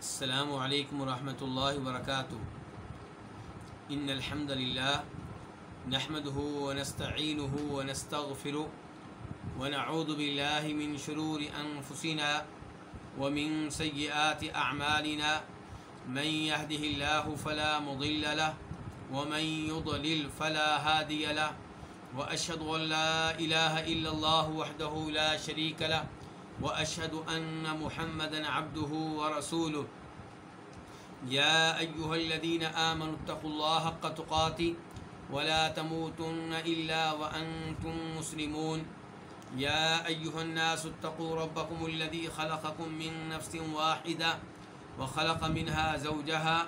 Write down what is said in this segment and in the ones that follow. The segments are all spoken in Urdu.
السلام علیکم ورحمۃ اللہ وبرکاتہ ان الحمد للہ نحمده ونستعینه ونستغفره ونعوذ بالله من شرور انفسنا ومن سيئات اعمالنا من يهده الله فلا مضل له ومن يضلل فلا هادي له واشهد ان لا اله الا الله وحده لا شريك له واشهد ان محمدا عبده ورسوله. يا ايها الذين امنوا اتقوا الله حق تقاته ولا تموتن الا وانتم مسلمون. يا ايها الناس اتقوا ربكم الذي خلقكم من نفس واحده وخلق منها زوجها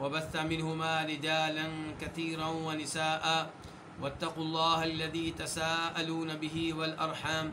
وبث منهما رجالا كثيرا ونساء واتقوا الله الذي تساءلون به والارحام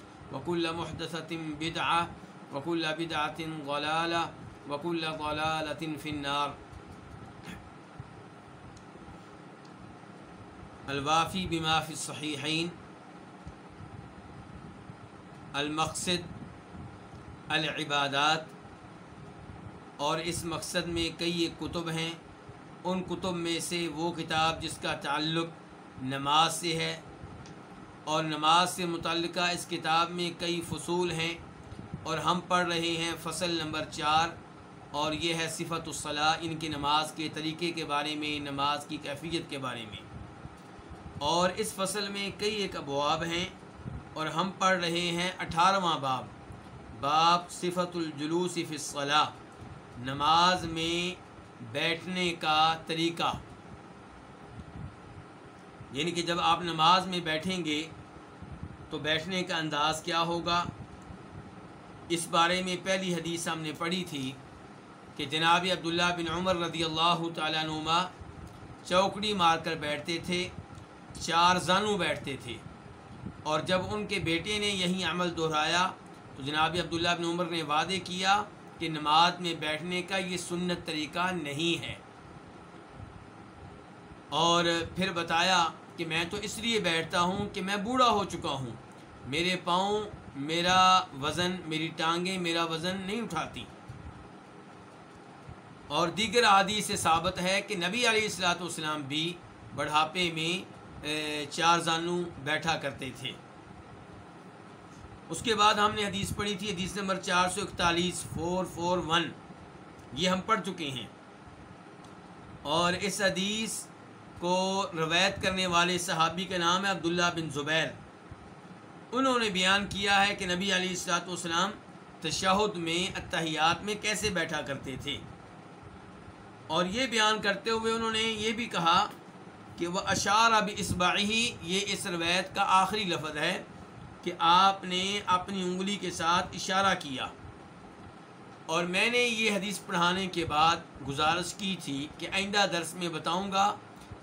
وكل محدثة بدعة، وكل بدعة ضلالة، وكل ضلالة في النار. الوافی بما في الصحيحين. المقصد العبادات. اور اس مقصد میں کئی کتب ہیں، ان کتب میں سے وہ کتاب جس کا تعلق نماز سے ہے اور نماز سے متعلقہ اس کتاب میں کئی فصول ہیں اور ہم پڑھ رہے ہیں فصل نمبر چار اور یہ ہے صفت الصلاح، ان کی نماز کے طریقے کے بارے میں، نماز کی کیفیت کے بارے میں۔ اور اس فصل میں کئی ایک ابواب ہیں اور ہم پڑھ رہے ہیں اٹھارہواں باب۔ باب صفت الجلوس فی الصلاح، نماز میں بیٹھنے کا طریقہ۔ یعنی کہ جب آپ نماز میں بیٹھیں گے تو بیٹھنے کا انداز کیا ہوگا؟ اس بارے میں پہلی حدیث ہم نے پڑھی تھی کہ جناب عبداللہ بن عمر رضی اللہ تعالیٰ نما چوکڑی مار کر بیٹھتے تھے، چار زانوں بیٹھتے تھے۔ اور جب ان کے بیٹے نے یہی عمل دہرایا تو جناب عبداللہ بن عمر نے وعدے کیا کہ نماز میں بیٹھنے کا یہ سنت طریقہ نہیں ہے۔ اور پھر بتایا کہ میں تو اس لیے بیٹھتا ہوں کہ میں بوڑھا ہو چکا ہوں۔ میرے پاؤں میرا وزن، میری ٹانگیں میرا وزن نہیں اٹھاتی۔ اور دیگر عادی سے ثابت ہے کہ نبی علیہ السلاۃ والسلام بھی بڑھاپے میں چار زانو بیٹھا کرتے تھے۔ اس کے بعد ہم نے حدیث پڑھی تھی، حدیث نمبر چار سو اکتالیس، فور فور ون۔ یہ ہم پڑھ چکے ہیں۔ اور اس حدیث کو روایت کرنے والے صحابی کا نام ہے عبداللہ بن زبیر۔ انہوں نے بیان کیا ہے کہ نبی علیہ السلاۃ والسلام تشہد میں، اتحیات میں کیسے بیٹھا کرتے تھے۔ اور یہ بیان کرتے ہوئے انہوں نے یہ بھی کہا کہ وہ اشار اب اسباہی یہ اس روایت کا آخری لفظ ہے کہ آپ نے اپنی انگلی کے ساتھ اشارہ کیا۔ اور میں نے یہ حدیث پڑھانے کے بعد گزارش کی تھی کہ آئندہ درس میں بتاؤں گا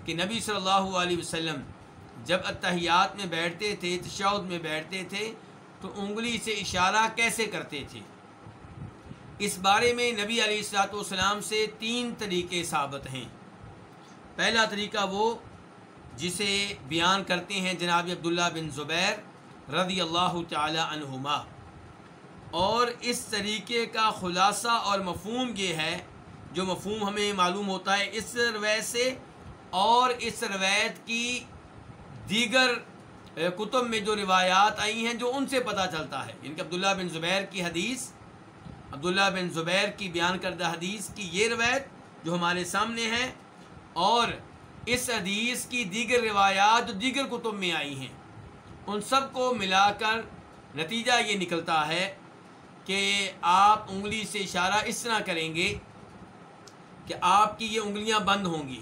کہ نبی صلی اللہ علیہ وسلم جب اتحیات میں بیٹھتے تھے تشود میں بیٹھتے تھے، تو انگلی سے اشارہ کیسے کرتے تھے؟ اس بارے میں نبی علیہ السلاۃ والسلام سے تین طریقے ثابت ہیں۔ پہلا طریقہ وہ جسے بیان کرتے ہیں جناب عبداللہ بن زبیر رضی اللہ تعالی عنہما۔ اور اس طریقے کا خلاصہ اور مفہوم یہ ہے، جو مفہوم ہمیں معلوم ہوتا ہے اس روایت سے اور اس روایت کی دیگر کتب میں جو روایات آئی ہیں جو ان سے پتہ چلتا ہے۔ یعنی ان کے عبداللہ بن زبیر کی حدیث، عبداللہ بن زبیر کی بیان کردہ حدیث کی یہ روایت جو ہمارے سامنے ہے اور اس حدیث کی دیگر روایات جو دیگر کتب میں آئی ہیں، ان سب کو ملا کر نتیجہ یہ نکلتا ہے کہ آپ انگلی سے اشارہ اس طرح کریں گے کہ آپ کی یہ انگلیاں بند ہوں گی۔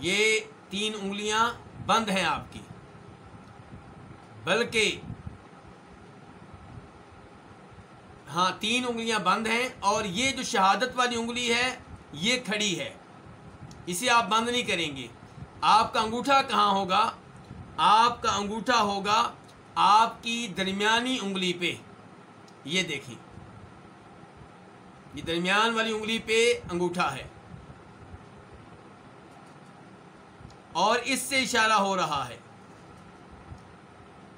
یہ تین انگلیاں بند ہیں آپ کی۔ بلکہ ہاں تین انگلیاں بند ہیں اور یہ جو شہادت والی انگلی ہے، یہ کھڑی ہے۔ اسے آپ بند نہیں کریں گے۔ آپ کا انگوٹھا کہاں ہوگا؟ آپ کا انگوٹھا ہوگا آپ کی درمیانی انگلی پہ۔ یہ دیکھیں۔ یہ درمیان والی انگلی پہ انگوٹھا ہے۔ اور اس سے اشارہ ہو رہا ہے۔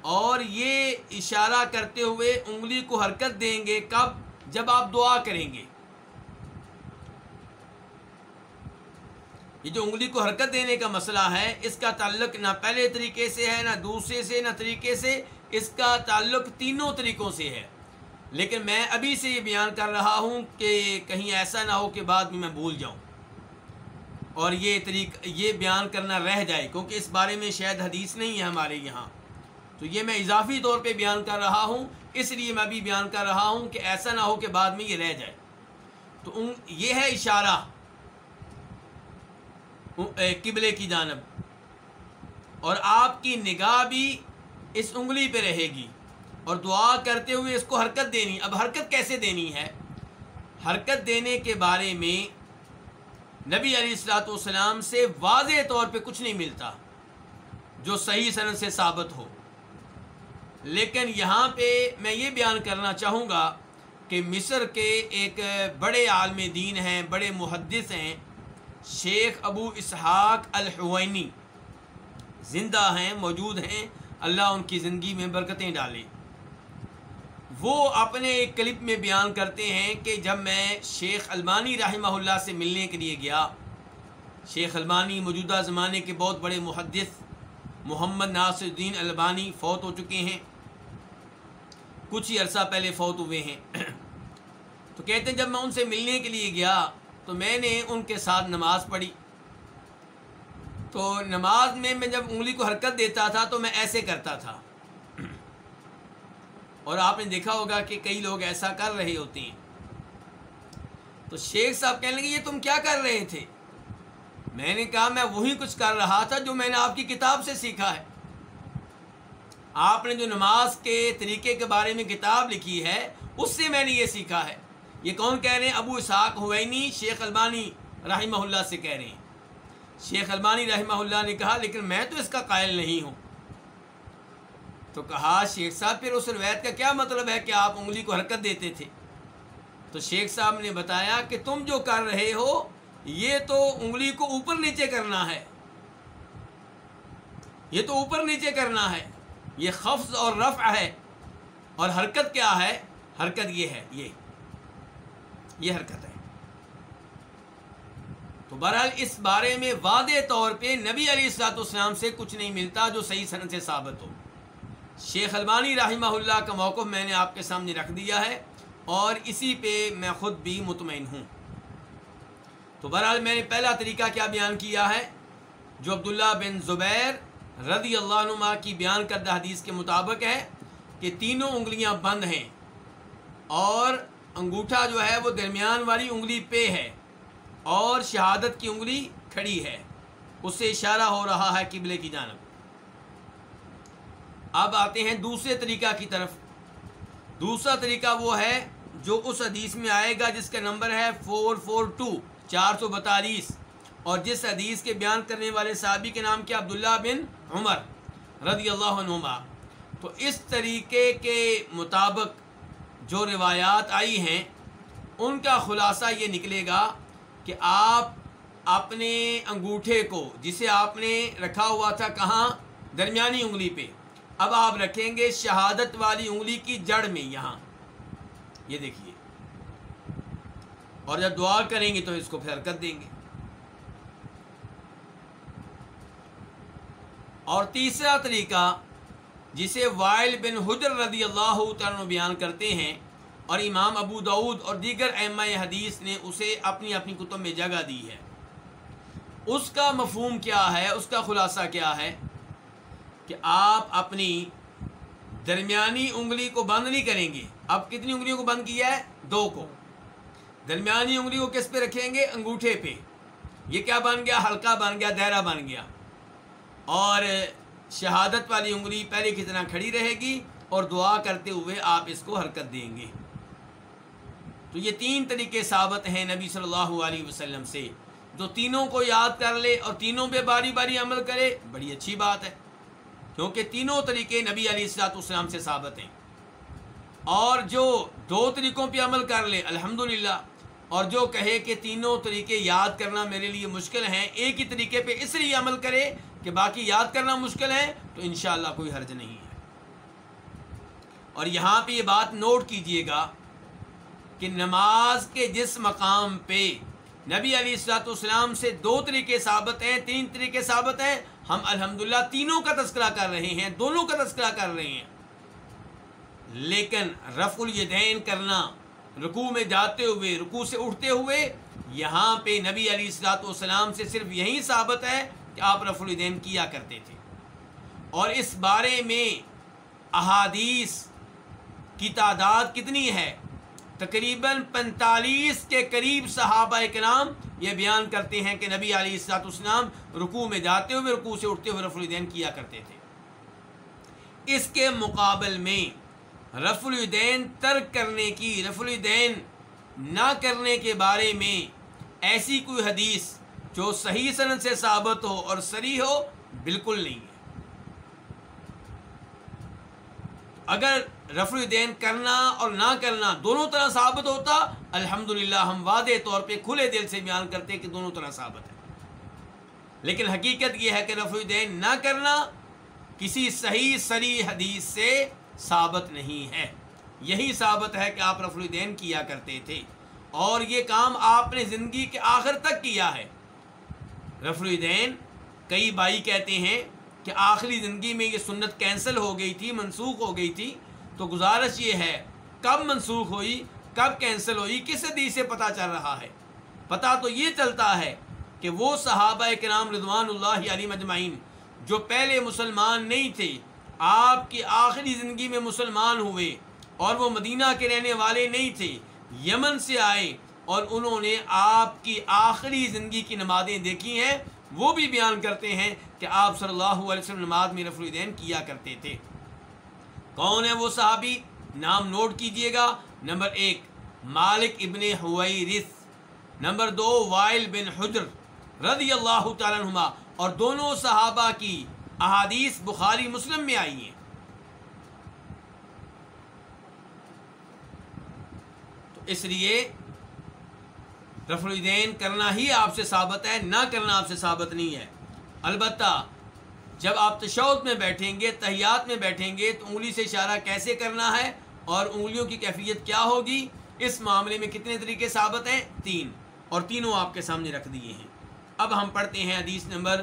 اور یہ اشارہ کرتے ہوئے انگلی کو حرکت دیں گے کب؟ جب آپ دعا کریں گے۔ یہ جو انگلی کو حرکت دینے کا مسئلہ ہے، اس کا تعلق نہ پہلے طریقے سے ہے، نہ دوسرے سے، نہ طریقے سے، اس کا تعلق تینوں طریقوں سے ہے۔ لیکن میں ابھی سے یہ بیان کر رہا ہوں کہ کہیں ایسا نہ ہو کہ بعد میں میں بھول جاؤں۔ اور یہ طریق یہ بیان کرنا رہ جائے، کیونکہ اس بارے میں شاید حدیث نہیں ہے ہمارے یہاں۔ تو یہ میں اضافی طور پہ بیان کر رہا ہوں، اس لیے میں بھی بیان کر رہا ہوں کہ ایسا نہ ہو کہ بعد میں یہ رہ جائے۔ تو یہ ہے اشارہ قبلے کی جانب۔ اور آپ کی نگاہ بھی اس انگلی پہ رہے گی۔ اور دعا کرتے ہوئے اس کو حرکت دینی۔ اب حرکت کیسے دینی ہے؟ حرکت دینے کے بارے میں نبی علیہ السلاۃ والسلام سے واضح طور پہ کچھ نہیں ملتا جو صحیح صنعت سے ثابت ہو۔ لیکن یہاں پہ میں یہ بیان کرنا چاہوں گا کہ مصر کے ایک بڑے عالم دین ہیں، بڑے محدث ہیں۔ شیخ ابو اسحاق الحوینی زندہ ہیں، موجود ہیں۔ اللہ ان کی زندگی میں برکتیں ڈالے۔ وہ اپنے ایک کلپ میں بیان کرتے ہیں کہ جب میں شیخ المانی رحمہ اللہ سے ملنے کے لیے گیا، شیخ المانی موجودہ زمانے کے بہت بڑے محدث محمد ناصر الدین البانی فوت ہو چکے ہیں۔ کچھ ہی عرصہ پہلے فوت ہوئے ہیں۔ تو کہتے ہیں جب میں ان سے ملنے کے لیے گیا تو میں نے ان کے ساتھ نماز پڑھی۔ تو نماز میں میں جب انگلی کو حرکت دیتا تھا تو میں ایسے کرتا تھا۔ اور آپ نے دیکھا ہوگا کہ کئی لوگ ایسا کر رہے ہوتے ہیں۔ تو شیخ صاحب کہنے لگے، یہ تم کیا کر رہے تھے؟ میں نے کہا، میں وہی کچھ کر رہا تھا جو میں نے آپ کی کتاب سے سیکھا ہے۔ آپ نے جو نماز کے طریقے کے بارے میں کتاب لکھی ہے، اس سے میں نے یہ سیکھا ہے۔ یہ کون کہہ رہے ہیں؟ ابو اسحاق ہوئینی، شیخ البانی رحمہ اللہ سے کہہ رہے ہیں۔ شیخ البانی رحمہ اللہ نے کہا، لیکن میں تو اس کا قائل نہیں ہوں۔ تو کہا، شیخ صاحب، پھر اس روایت کا کیا مطلب ہے کہ آپ انگلی کو حرکت دیتے تھے؟ تو شیخ صاحب نے بتایا کہ تم جو کر رہے ہو، یہ تو انگلی کو اوپر نیچے کرنا ہے۔ یہ تو اوپر نیچے کرنا ہے۔ یہ خفظ اور رفع ہے۔ اور حرکت کیا ہے؟ حرکت یہ ہے، یہ۔ یہ حرکت ہے۔ تو بہرحال اس بارے میں واضح طور پہ نبی علی السلاط اسلام سے کچھ نہیں ملتا جو صحیح صنعت سے ثابت ہو۔ شیخ البانی رحمہ اللہ کا موقف میں نے آپ کے سامنے رکھ دیا ہے اور اسی پہ میں خود بھی مطمئن ہوں۔ تو بہرحال میں نے پہلا طریقہ کیا بیان کیا ہے، جو عبداللہ بن زبیر رضی اللہ عنہ کی بیان کردہ حدیث کے مطابق ہے کہ تینوں انگلیاں بند ہیں اور انگوٹھا جو ہے وہ درمیان والی انگلی پہ ہے اور شہادت کی انگلی کھڑی ہے۔ اس سے اشارہ ہو رہا ہے قبلے کی جانب۔ اب آتے ہیں دوسرے طریقہ کی طرف۔ دوسرا طریقہ وہ ہے جو اس حدیث میں آئے گا جس کا نمبر ہے فور فور ٹو چار سو بتالیس۔ اور جس حدیث کے بیان کرنے والے صحابی کے نام کیا؟ عبداللہ بن عمر رضی اللہ عنہما۔ تو اس طریقے کے مطابق جو روایات آئی ہیں، ان کا خلاصہ یہ نکلے گا کہ آپ اپنے انگوٹھے کو، جسے آپ نے رکھا ہوا تھا کہاں؟ درمیانی انگلی پہ۔ اب آپ رکھیں گے شہادت والی انگلی کی جڑ میں یہاں۔ یہ دیکھیے۔ اور جب دعا کریں گے تو اس کو پھر کر دیں گے۔ اور تیسرا طریقہ، جسے وائل بن حجر رضی اللہ تعالیٰ بیان کرتے ہیں، اور امام ابو دعود اور دیگر اما حدیث نے اسے اپنی اپنی کتب میں جگہ دی ہے۔ اس کا مفہوم کیا ہے؟ اس کا خلاصہ کیا ہے؟ کہ آپ اپنی درمیانی انگلی کو بند نہیں کریں گے۔ اب کتنی انگلیوں کو بند کیا ہے؟ دو کو۔ درمیانی انگلی کو کس پہ رکھیں گے؟ انگوٹھے پہ۔ یہ کیا بن گیا؟ ہلکا بن گیا دہرا بن گیا۔ اور شہادت والی انگلی پہلے کی طرح کھڑی رہے گی اور دعا کرتے ہوئے آپ اس کو حرکت دیں گے۔ تو یہ تین طریقے ثابت ہیں نبی صلی اللہ علیہ وسلم سے۔ جو تینوں کو یاد کر لے اور تینوں پہ باری باری عمل کرے، بڑی اچھی بات ہے۔ کیونکہ تینوں طریقے نبی علیہ السلاۃ والسلام سے ثابت ہیں۔ اور جو دو طریقوں پہ عمل کر لے الحمد اور جو کہے کہ تینوں طریقے یاد کرنا میرے لیے مشکل ہیں، ایک ہی طریقے پہ اس لیے عمل کرے کہ باقی یاد کرنا مشکل ہے، تو انشاءاللہ کوئی حرج نہیں ہے۔ اور یہاں پہ یہ بات نوٹ کیجیے گا کہ نماز کے جس مقام پہ نبی علی السلاۃ والسلام سے دو طریقے ثابت ہیں، تین طریقے ثابت ہیں۔ ہم الحمدللہ تینوں کا تذکرہ کر رہے ہیں، دونوں کا تذکرہ کر رہے ہیں۔ لیکن رف الیدین کرنا، رکوع میں جاتے ہوئے، رکوع سے اٹھتے ہوئے، یہاں پہ نبی علی السلاۃ والسلام سے صرف یہی ثابت ہے کہ آپ رف الدین کیا کرتے تھے۔ اور اس بارے میں احادیث کی تعداد کتنی ہے؟ تقریباً پینتالیس کے قریب صحابہ کرام یہ بیان کرتے ہیں کہ نبی علی السلاط اسلام رکوع میں جاتے ہوئے رکوع سے اٹھتے ہوئے رف الدین کیا کرتے تھے۔ اس کے مقابل میں رف الدین ترک کرنے کی رف الدین نہ کرنے کے بارے میں ایسی کوئی حدیث جو صحیح صنعت سے ثابت ہو اور سری ہو، بالکل نہیں ہے اگر رف الدین کرنا اور نہ کرنا دونوں طرح ثابت ہوتا الحمد ہم واضح طور پہ کھلے دل سے بیان کرتے کہ دونوں طرح ثابت ہے۔ لیکن حقیقت یہ ہے کہ رف الدین نہ کرنا کسی صحیح سری حدیث سے ثابت نہیں ہے۔ یہی ثابت ہے کہ آپ رف الدین کیا کرتے تھے۔ اور یہ کام آپ نے زندگی کے آخر تک کیا ہے۔ رف الدین کئی بھائی کہتے ہیں کہ آخری زندگی میں یہ سنت کینسل ہو گئی تھی، منسوخ ہو گئی تھی، تو گزارش یہ ہے، کب منسوخ ہوئی، کب کینسل ہوئی، کس حدیث سے پتہ چل رہا ہے؟ پتہ تو یہ چلتا ہے کہ وہ صحابہ کرام رضوان اللہ علی مجمعین جو پہلے مسلمان نہیں تھے، آپ کی آخری زندگی میں مسلمان ہوئے اور وہ مدینہ کے رہنے والے نہیں تھے، یمن سے آئے اور انہوں نے آپ کی آخری زندگی کی نمازیں دیکھی ہیں۔ وہ بھی بیان کرتے ہیں کہ آپ صلی اللہ علیہ وسلم نماز میں رفع الدین کیا کرتے تھے۔ کون ہے وہ صحابی؟ نام نوٹ کیجیے گا۔ نمبر ایک، مالک ابن حویرث۔ نمبر دو، وائل بن حجر رضی اللہ تعالیٰ عنہما۔ اور دونوں صحابہ کی احادیث بخاری مسلم میں آئی ہیں۔ تو اس لیے رف الدین کرنا ہی آپ سے ثابت ہے، نہ کرنا آپ سے ثابت نہیں ہے۔ البتہ، جب آپ تشود میں بیٹھیں گے، تحیات میں بیٹھیں گے، تو انگلی سے اشارہ کیسے کرنا ہے اور انگلیوں کی کیفیت کیا ہوگی؟ اس معاملے میں کتنے طریقے ثابت ہیں؟ تین۔ اور تینوں آپ کے سامنے رکھ دیے ہیں۔ اب ہم پڑھتے ہیں حدیث نمبر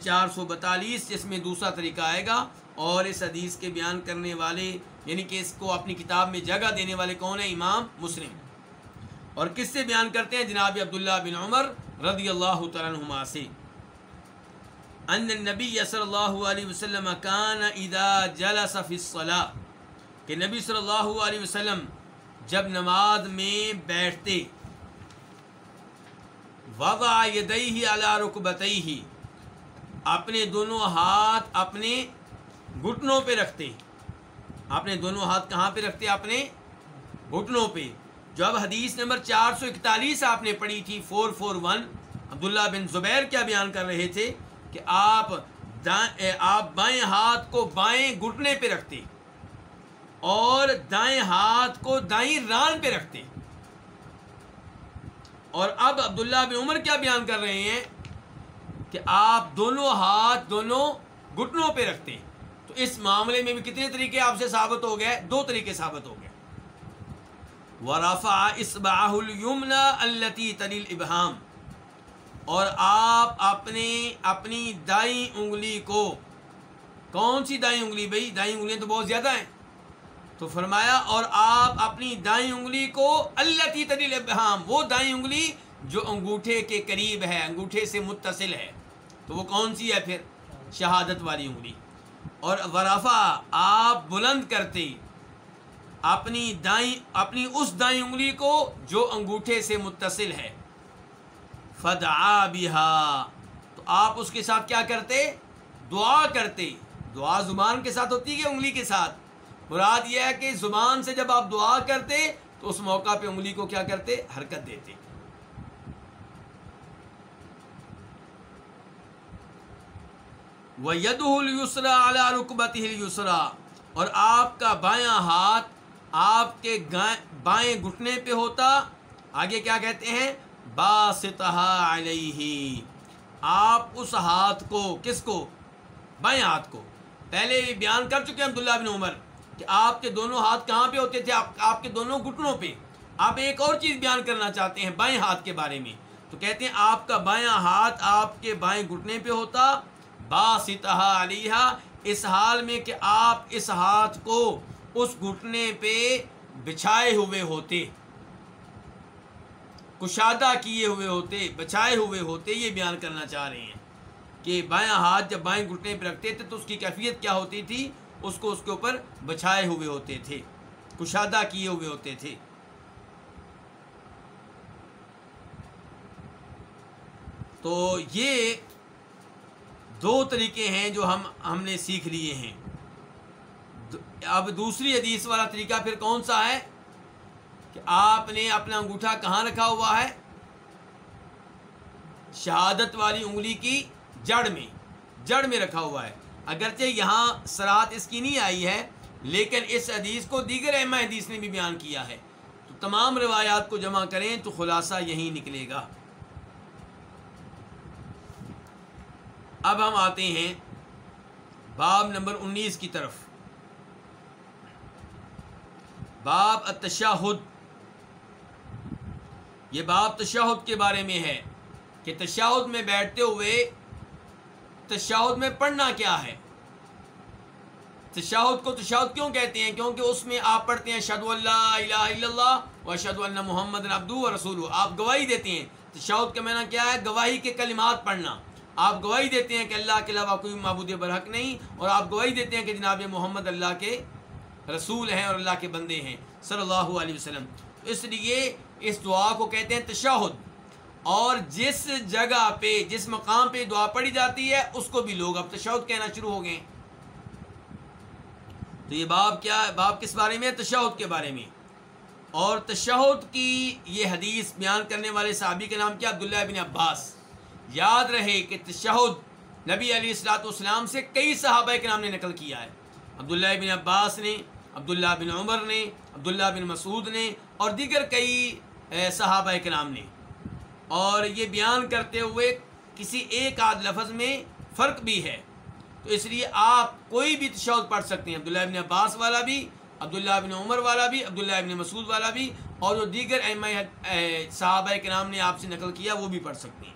چار سو بتالیس، جس میں دوسرا طریقہ آئے گا۔ اور اس حدیث کے بیان کرنے والے یعنی کہ اس کو اپنی کتاب میں جگہ دینے والے کون ہیں؟ امام مسلم۔ اور کس سے بیان کرتے ہیں؟ جناب عبداللہ بن عمر رضی اللہ تعالیٰ سے۔ ان نبی صلی اللہ علیہ وسلم کان اذا جلس فی الصلاة، کہ نبی صلی اللہ علیہ وسلم جب نماز میں بیٹھتے، وضع یدیہ علی رکبتیہ، اپنے دونوں ہاتھ اپنے گھٹنوں پہ رکھتے۔ اپنے دونوں ہاتھ کہاں پہ رکھتے؟ اپنے گھٹنوں پہ۔ جو اب حدیث نمبر چار سو اکتالیس آپ نے پڑھی تھی four four one Abdullah bin Zubair کیا بیان کر رہے تھے کہ آپ آپ بائیں ہاتھ کو بائیں گھٹنے پہ رکھتے اور دائیں ہاتھ کو دائیں ران پہ رکھتے اور اب عبداللہ بن عمر کیا بیان کر رہے ہیں کہ آپ دونوں ہاتھ دونوں گھٹنوں پہ رکھتے ہیں تو اس معاملے میں بھی کتنے طریقے آپ سے ثابت ہو گئے؟ دو طریقے ثابت ہو گئے۔ ورفا اسباہ المنا التی تلیل ابہام اور آپ اپنے اپنی دائیں انگلی کو کون سی دائیں انگلی بھائی؟ دائیں انگلیاں تو بہت زیادہ ہیں۔ تو فرمایا، اور آپ اپنی دائیں انگلی کو اللہ کی تلیل ابہام وہ دائیں انگلی جو انگوٹھے کے قریب ہے، انگوٹھے سے متصل ہے۔ تو وہ کون سی ہے پھر؟ شہادت والی انگلی۔ اور ورافا آپ بلند کرتے اپنی دائیں اپنی اس دائیں انگلی کو جو انگوٹھے سے متصل ہے۔ فدعا بہا۔ تو آپ اس کے ساتھ کیا کرتے؟ دعا کرتے۔ دعا زبان کے ساتھ ہوتی ہے انگلی کے ساتھ؟ مراد یہ ہے کہ زبان سے جب آپ دعا کرتے، تو اس موقع پہ انگلی کو کیا کرتے؟ حرکت دیتے۔ وہ ید السرا اعلیٰ رقبت اور آپ کا بایاں ہاتھ آپ کے بائیں گھٹنے پہ ہوتا۔ آگے کیا کہتے ہیں؟ باستہ علیہ۔ آپ اس ہاتھ کو کس کو؟ بائیں ہاتھ کو۔ پہلے یہ بیان کر چکے ہیں عبداللہ بن عمر کہ آپ کے دونوں ہاتھ کہاں پہ ہوتے تھے؟ آپ کے دونوں گھٹنوں پہ۔ آپ ایک اور چیز بیان کرنا چاہتے ہیں بائیں ہاتھ کے بارے میں۔ تو کہتے ہیں آپ کا بایاں ہاتھ آپ کے بائیں گھٹنے پہ ہوتا۔ باستہ علیہ۔ اس حال میں کہ آپ اس ہاتھ کو اس گھٹنے پہ بچھائے ہوئے ہوتے۔ کشادہ کیے ہوئے ہوتے بچائے ہوئے ہوتے، یہ بیان کرنا چاہ رہے ہیں کہ بایاں ہاتھ جب بائیں گھٹنے پہ رکھتے تھے تو اس کی کیفیت کیا ہوتی تھی؟ اس کو اس کے اوپر بچھائے ہوئے ہوتے تھے، کشادہ کیے ہوئے ہوتے تھے۔ تو یہ دو طریقے ہیں جو ہم ہم نے سیکھ لیے ہیں۔ اب دوسری حدیث والا طریقہ پھر کون سا ہے کہ آپ نے اپنا انگوٹھا کہاں رکھا ہوا ہے؟ شہادت والی انگلی کی جڑ میں جڑ میں رکھا ہوا ہے۔ اگرچہ یہاں سرات اس کی نہیں آئی ہے، لیکن اس حدیث کو دیگر احمد حدیث نے بھی بیان کیا ہے۔ تو تمام روایات کو جمع کریں تو خلاصہ یہی نکلے گا۔ اب ہم آتے ہیں باب نمبر انیس کی طرف۔ باب التشاہد۔ یہ باب تشاہد کے بارے میں ہے کہ تشاہد میں بیٹھتے ہوئے تشاہد میں پڑھنا کیا ہے؟ تشاہد کو تشاہد کیوں کہتے ہیں؟ کیونکہ اس میں آپ پڑھتے ہیں شد اللہ الہ الا اللہ و شد اللہ محمد ابدو و رسول آپ گواہی دیتے ہیں۔ تشاہد کا معنی کیا ہے؟ گواہی کے کلمات پڑھنا۔ آپ گواہی دیتے ہیں کہ اللہ کے علاوہ کوئی معبود برحق نہیں اور آپ گواہی دیتے ہیں کہ جناب محمد اللہ کے رسول ہیں اور اللہ کے بندے ہیں، صلی اللہ علیہ وسلم۔ اس لیے اس دعا کو کہتے ہیں تشاہد۔ اور جس جگہ پہ، جس مقام پہ دعا پڑھی جاتی ہے، اس کو بھی لوگ اب تشہد کہنا شروع ہو گئے تو یہ باب کیا، باب کس بارے میں؟ تشہد کے بارے میں۔ اور تشہد کی یہ حدیث بیان کرنے والے صحابی کے نام کیا؟ عبداللہ بن عباس۔ یاد رہے کہ تشہد نبی علیہ السلاۃ والسلام سے کئی صحابہ کے نام نے نقل کیا ہے۔ عبداللہ بن عباس نے عبداللہ بن عمر نے، عبداللہ بن مسعود نے اور دیگر کئی صحابہ کے نام نے۔ اور یہ بیان کرتے ہوئے کسی ایک آدھ لفظ میں فرق بھی ہے۔ تو اس لیے آپ کوئی بھی تشہد پڑھ سکتے ہیں۔ عبداللہ بن عباس والا بھی، عبداللہ بن عمر والا بھی، عبداللہ بن مسعود والا بھی، اور جو دیگر صحابہ کے نام نے آپ سے نقل کیا وہ بھی پڑھ سکتے ہیں۔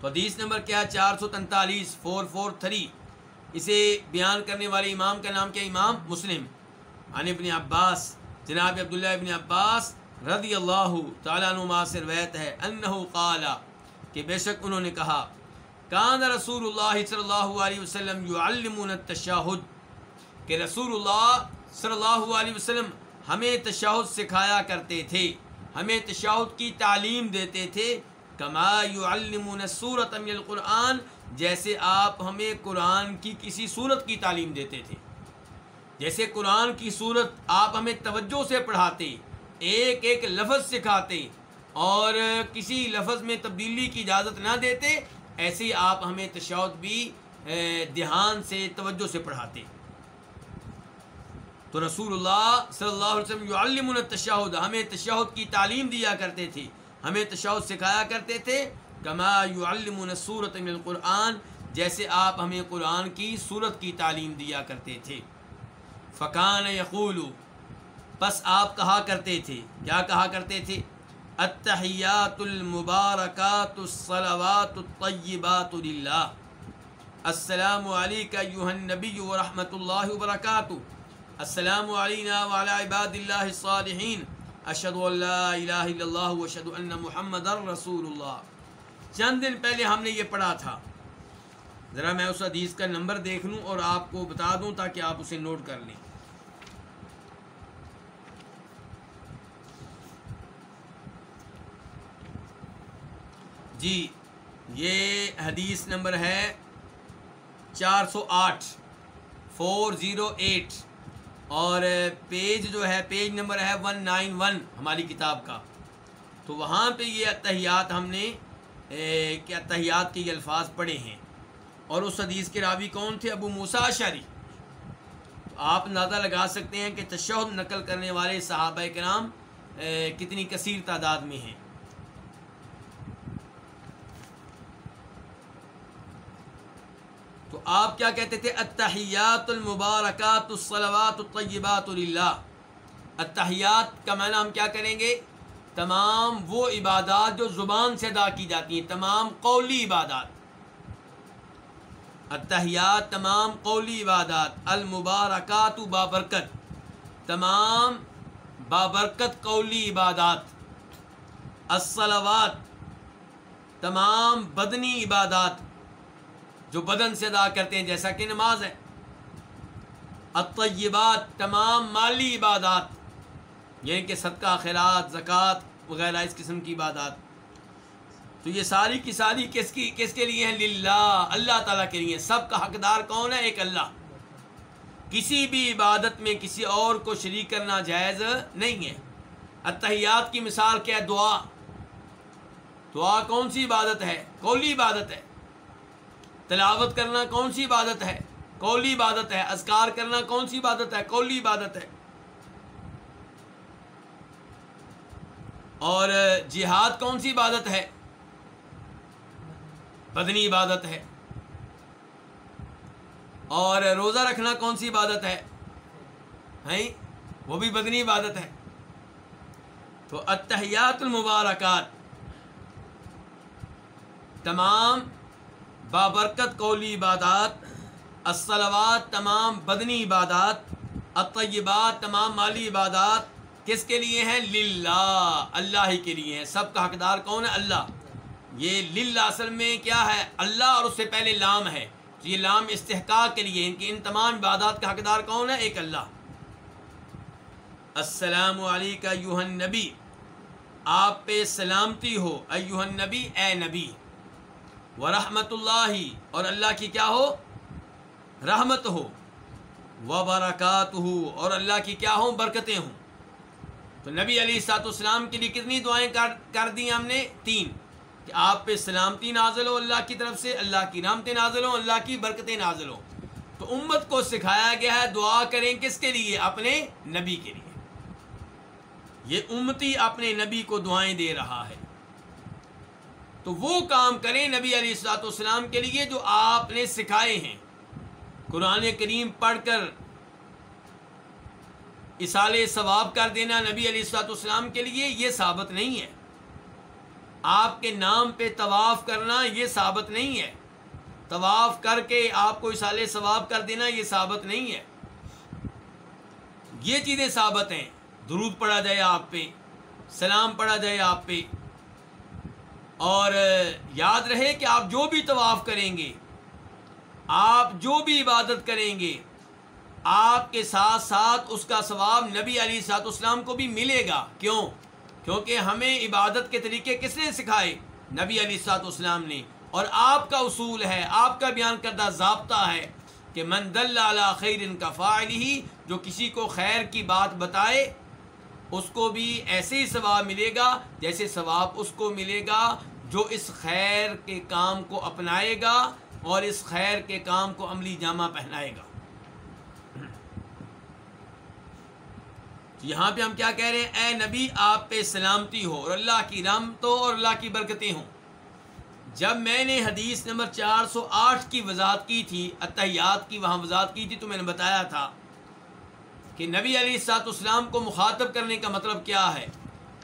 تو حدیث نمبر کیا؟ چار سو تینتالیس فور فور تھری۔ اسے بیان کرنے والے امام کا نام کیا؟ امام مسلم۔ عن ابن عباس، جناب عبداللہ ابن عباس رضی اللہ تعالیٰ نما سے روایت ہے۔ انہو قالا کہ بے شک انہوں نے کہا، کان رسول اللہ صلی اللہ علیہ وسلم یعلمون التشاہد کہ رسول اللہ صلی اللہ علیہ وسلم ہمیں تشاہد سکھایا کرتے تھے، ہمیں تشاہد کی تعلیم دیتے تھے۔ کما یعلمون سورت من القرآن جیسے آپ ہمیں قرآن کی کسی صورت کی تعلیم دیتے تھے۔ جیسے قرآن کی صورت آپ ہمیں توجہ سے پڑھاتے، ایک ایک لفظ سکھاتے اور کسی لفظ میں تبدیلی کی اجازت نہ دیتے، ایسے ہی آپ ہمیں تشہد بھی دھیان سے، توجہ سے پڑھاتے۔ تو رسول اللہ صلی اللہ علیہ وسلم یعلمون التشہد، ہمیں تشہد کی تعلیم دیا کرتے تھے، ہمیں تشہد سکھایا کرتے تھے۔ کما یعلمون صورت من القرآن، جیسے آپ ہمیں قرآن کی صورت کی تعلیم دیا کرتے تھے۔ فقان یقول بس آپ کہا کرتے تھے۔ کیا کہا کرتے تھے؟ اتحیات المبارکات الصلوات الطیبات للہ۔ السلام علیکہ یوہ النبی ورحمۃ اللہ وبرکاتہ۔ السلام علینا وعلى عباد اللہ الصالحین۔ اشد اللہ الہ الا اللہ واشهد ان محمد رسول اللہ۔ چند دن پہلے ہم نے یہ پڑھا تھا۔ ذرا میں اس حدیث کا نمبر دیکھ لوں اور آپ کو بتا دوں تاکہ آپ اسے نوٹ کر لیں۔ جی یہ حدیث نمبر ہے چار سو آٹھ فور زیرو ایٹ اور پیج جو ہے، پیج نمبر ہے ون نائن ون ہماری کتاب کا۔ تو وہاں پہ یہ اتحیات ہم نے کہ اتحیات کے یہ الفاظ پڑھے ہیں۔ اور اس حدیث کے راوی کون تھے؟ ابو موسا شری تو آپ اندازہ لگا سکتے ہیں کہ تشہد نقل کرنے والے صحابہ کرام کتنی کثیر تعداد میں ہیں۔ تو آپ کیا کہتے تھے؟ اتحیات المبارکات الصلوات الطیبات اللہ اتحیات کا معنی ہم کیا کریں گے؟ تمام وہ عبادات جو زبان سے ادا کی جاتی ہیں، تمام قولی عبادات۔ اتحیات تمام قولی عبادات۔ المبارکات بابرکت۔ تمام بابرکت، قولی عبادات۔ الصلوات، تمام بدنی عبادات جو بدن سے ادا کرتے ہیں، جیسا کہ نماز ہے۔ الطیبات، تمام مالی عبادات۔ یعنی کہ صدقہ، خیرات، زکوٰۃ وغیرہ اس قسم کی عبادات۔ تو یہ ساری کی ساری کس کی، کس کے لیے ہیں؟ للہ، اللہ تعالیٰ کے لیے۔ سب کا حقدار کون ہے؟ ایک اللہ۔ کسی بھی عبادت میں کسی اور کو شریک کرنا جائز نہیں ہے۔ اتحیات کی مثال کیا ہے؟ دعا۔ دعا کون سی عبادت ہے؟ کولی عبادت ہے۔ تلاوت کرنا کون سی عبادت ہے؟ کولی عبادت ہے۔ اذکار کرنا کون سی عبادت ہے؟ کولی عبادت ہے۔ اور جہاد کون سی عبادت ہے؟ بدنی عبادت ہے۔ اور، روزہ رکھنا کون سی عبادت ہے؟ وہ بھی بدنی عبادت ہے۔ تو اتحیات المبارکات، تمام بابرکت قولی عبادات، الصلوات تمام بدنی عبادات، الطیبات تمام مالی عبادات کس کے لیے ہیں؟ للہ، اللہ ہی کے لیے ہیں۔ سب کا حقدار کون ہے؟ اللہ۔ یہ للہ اصل میں کیا ہے؟ اللہ اور اس سے پہلے لام ہے۔ تو یہ لام استحقاق کے لیے ان کی ان تمام عبادات کا حقدار کون ہے؟ ایک اللہ۔ السلام علیکم یوہن نبی آپ پہ سلامتی ہو ایوہن نبی اے نبی۔ ورحمۃ اللہ۔ اور اللہ کی کیا ہو؟ رحمت ہو۔ و برکات ہو اور اللہ کی کیا ہوں؟ برکتیں ہوں۔ تو نبی علی سات اسلام کے لیے کتنی دعائیں کر دی ہم نے؟ تین۔ کہ آپ پہ سلامتی نازل ہو، اللہ کی طرف سے، اللہ کی رحمتیں نازل ہوں، اللہ کی برکتیں نازل ہوں۔ تو امت کو سکھایا گیا ہے دعا کریں کس کے لیے؟ اپنے نبی کے لیے۔ یہ امتی اپنے نبی کو دعائیں دے رہا ہے۔ تو وہ کام کریں نبی علی السلاط والسلام کے لیے جو آپ نے سکھائے ہیں۔ قرآن کریم پڑھ کر اصال ثواب کر دینا نبی علی السلاط والسلام کے لیے یہ ثابت نہیں ہے۔ آپ کے نام پہ طواف کرنا یہ ثابت نہیں ہے۔ طواف کر کے آپ کو اصال ثواب کر دینا یہ ثابت نہیں ہے۔ یہ چیزیں ثابت ہیں۔ درود پڑھا جائے آپ پہ، سلام پڑھا جائے آپ پہ۔ اور یاد رہے کہ آپ جو بھی طواف کریں گے، آپ جو بھی عبادت کریں گے آپ کے ساتھ ساتھ اس کا ثواب نبی علی سات اسلام کو بھی ملے گا۔ کیوں؟ کیونکہ ہمیں عبادت کے طریقے کس نے سکھائے؟ نبی علی سات اسلام نے۔ اور آپ کا اصول ہے، آپ کا بیان کردہ ضابطہ ہے کہ من دل خیر ان کا فائل ہی جو کسی کو خیر کی بات بتائے، اس کو بھی ایسے ہی ثواب ملے گا جیسے ثواب اس کو ملے گا جو اس خیر کے کام کو اپنائے گا اور اس خیر کے کام کو عملی جامہ پہنائے گا۔ یہاں پہ ہم کیا کہہ رہے ہیں؟ اے نبی، آپ پہ سلامتی ہو اور اللہ کی رحمتوں اور اللہ کی برکتیں ہوں۔ جب میں نے حدیث نمبر چار سو آٹھ کی وضاحت کی تھی اتحیات کی وہاں وضاحت کی تھی، تو میں نے بتایا تھا کہ نبی علی سات اسلام کو مخاطب کرنے کا مطلب کیا ہے؟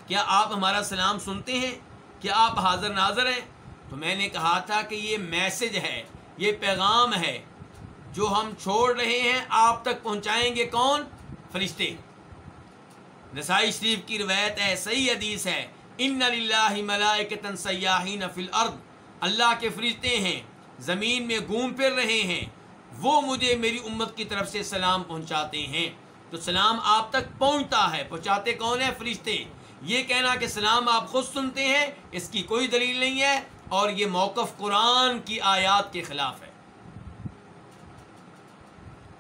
کیا آپ ہمارا سلام سنتے ہیں؟ کیا آپ حاضر ناظر ہیں؟ تو میں نے کہا تھا کہ یہ میسج ہے، یہ پیغام ہے۔ جو ہم چھوڑ رہے ہیں، آپ تک پہنچائیں گے کون؟ فرشتے۔ نسائی شریف کی روایت ہے، صحیح حدیث ہے۔ ان اللہ ملائکتن سیاحین فی الارض اللہ کے فرشتے ہیں، زمین میں گھوم پھر رہے ہیں۔ وہ مجھے میری امت کی طرف سے سلام پہنچاتے ہیں۔ تو سلام آپ تک پہنچتا ہے۔ پہنچاتے کون ہیں فرشتے؟ یہ کہنا کہ سلام آپ خود سنتے ہیں، اس کی کوئی دلیل نہیں ہے۔ اور یہ موقف قرآن کی آیات کے خلاف ہے۔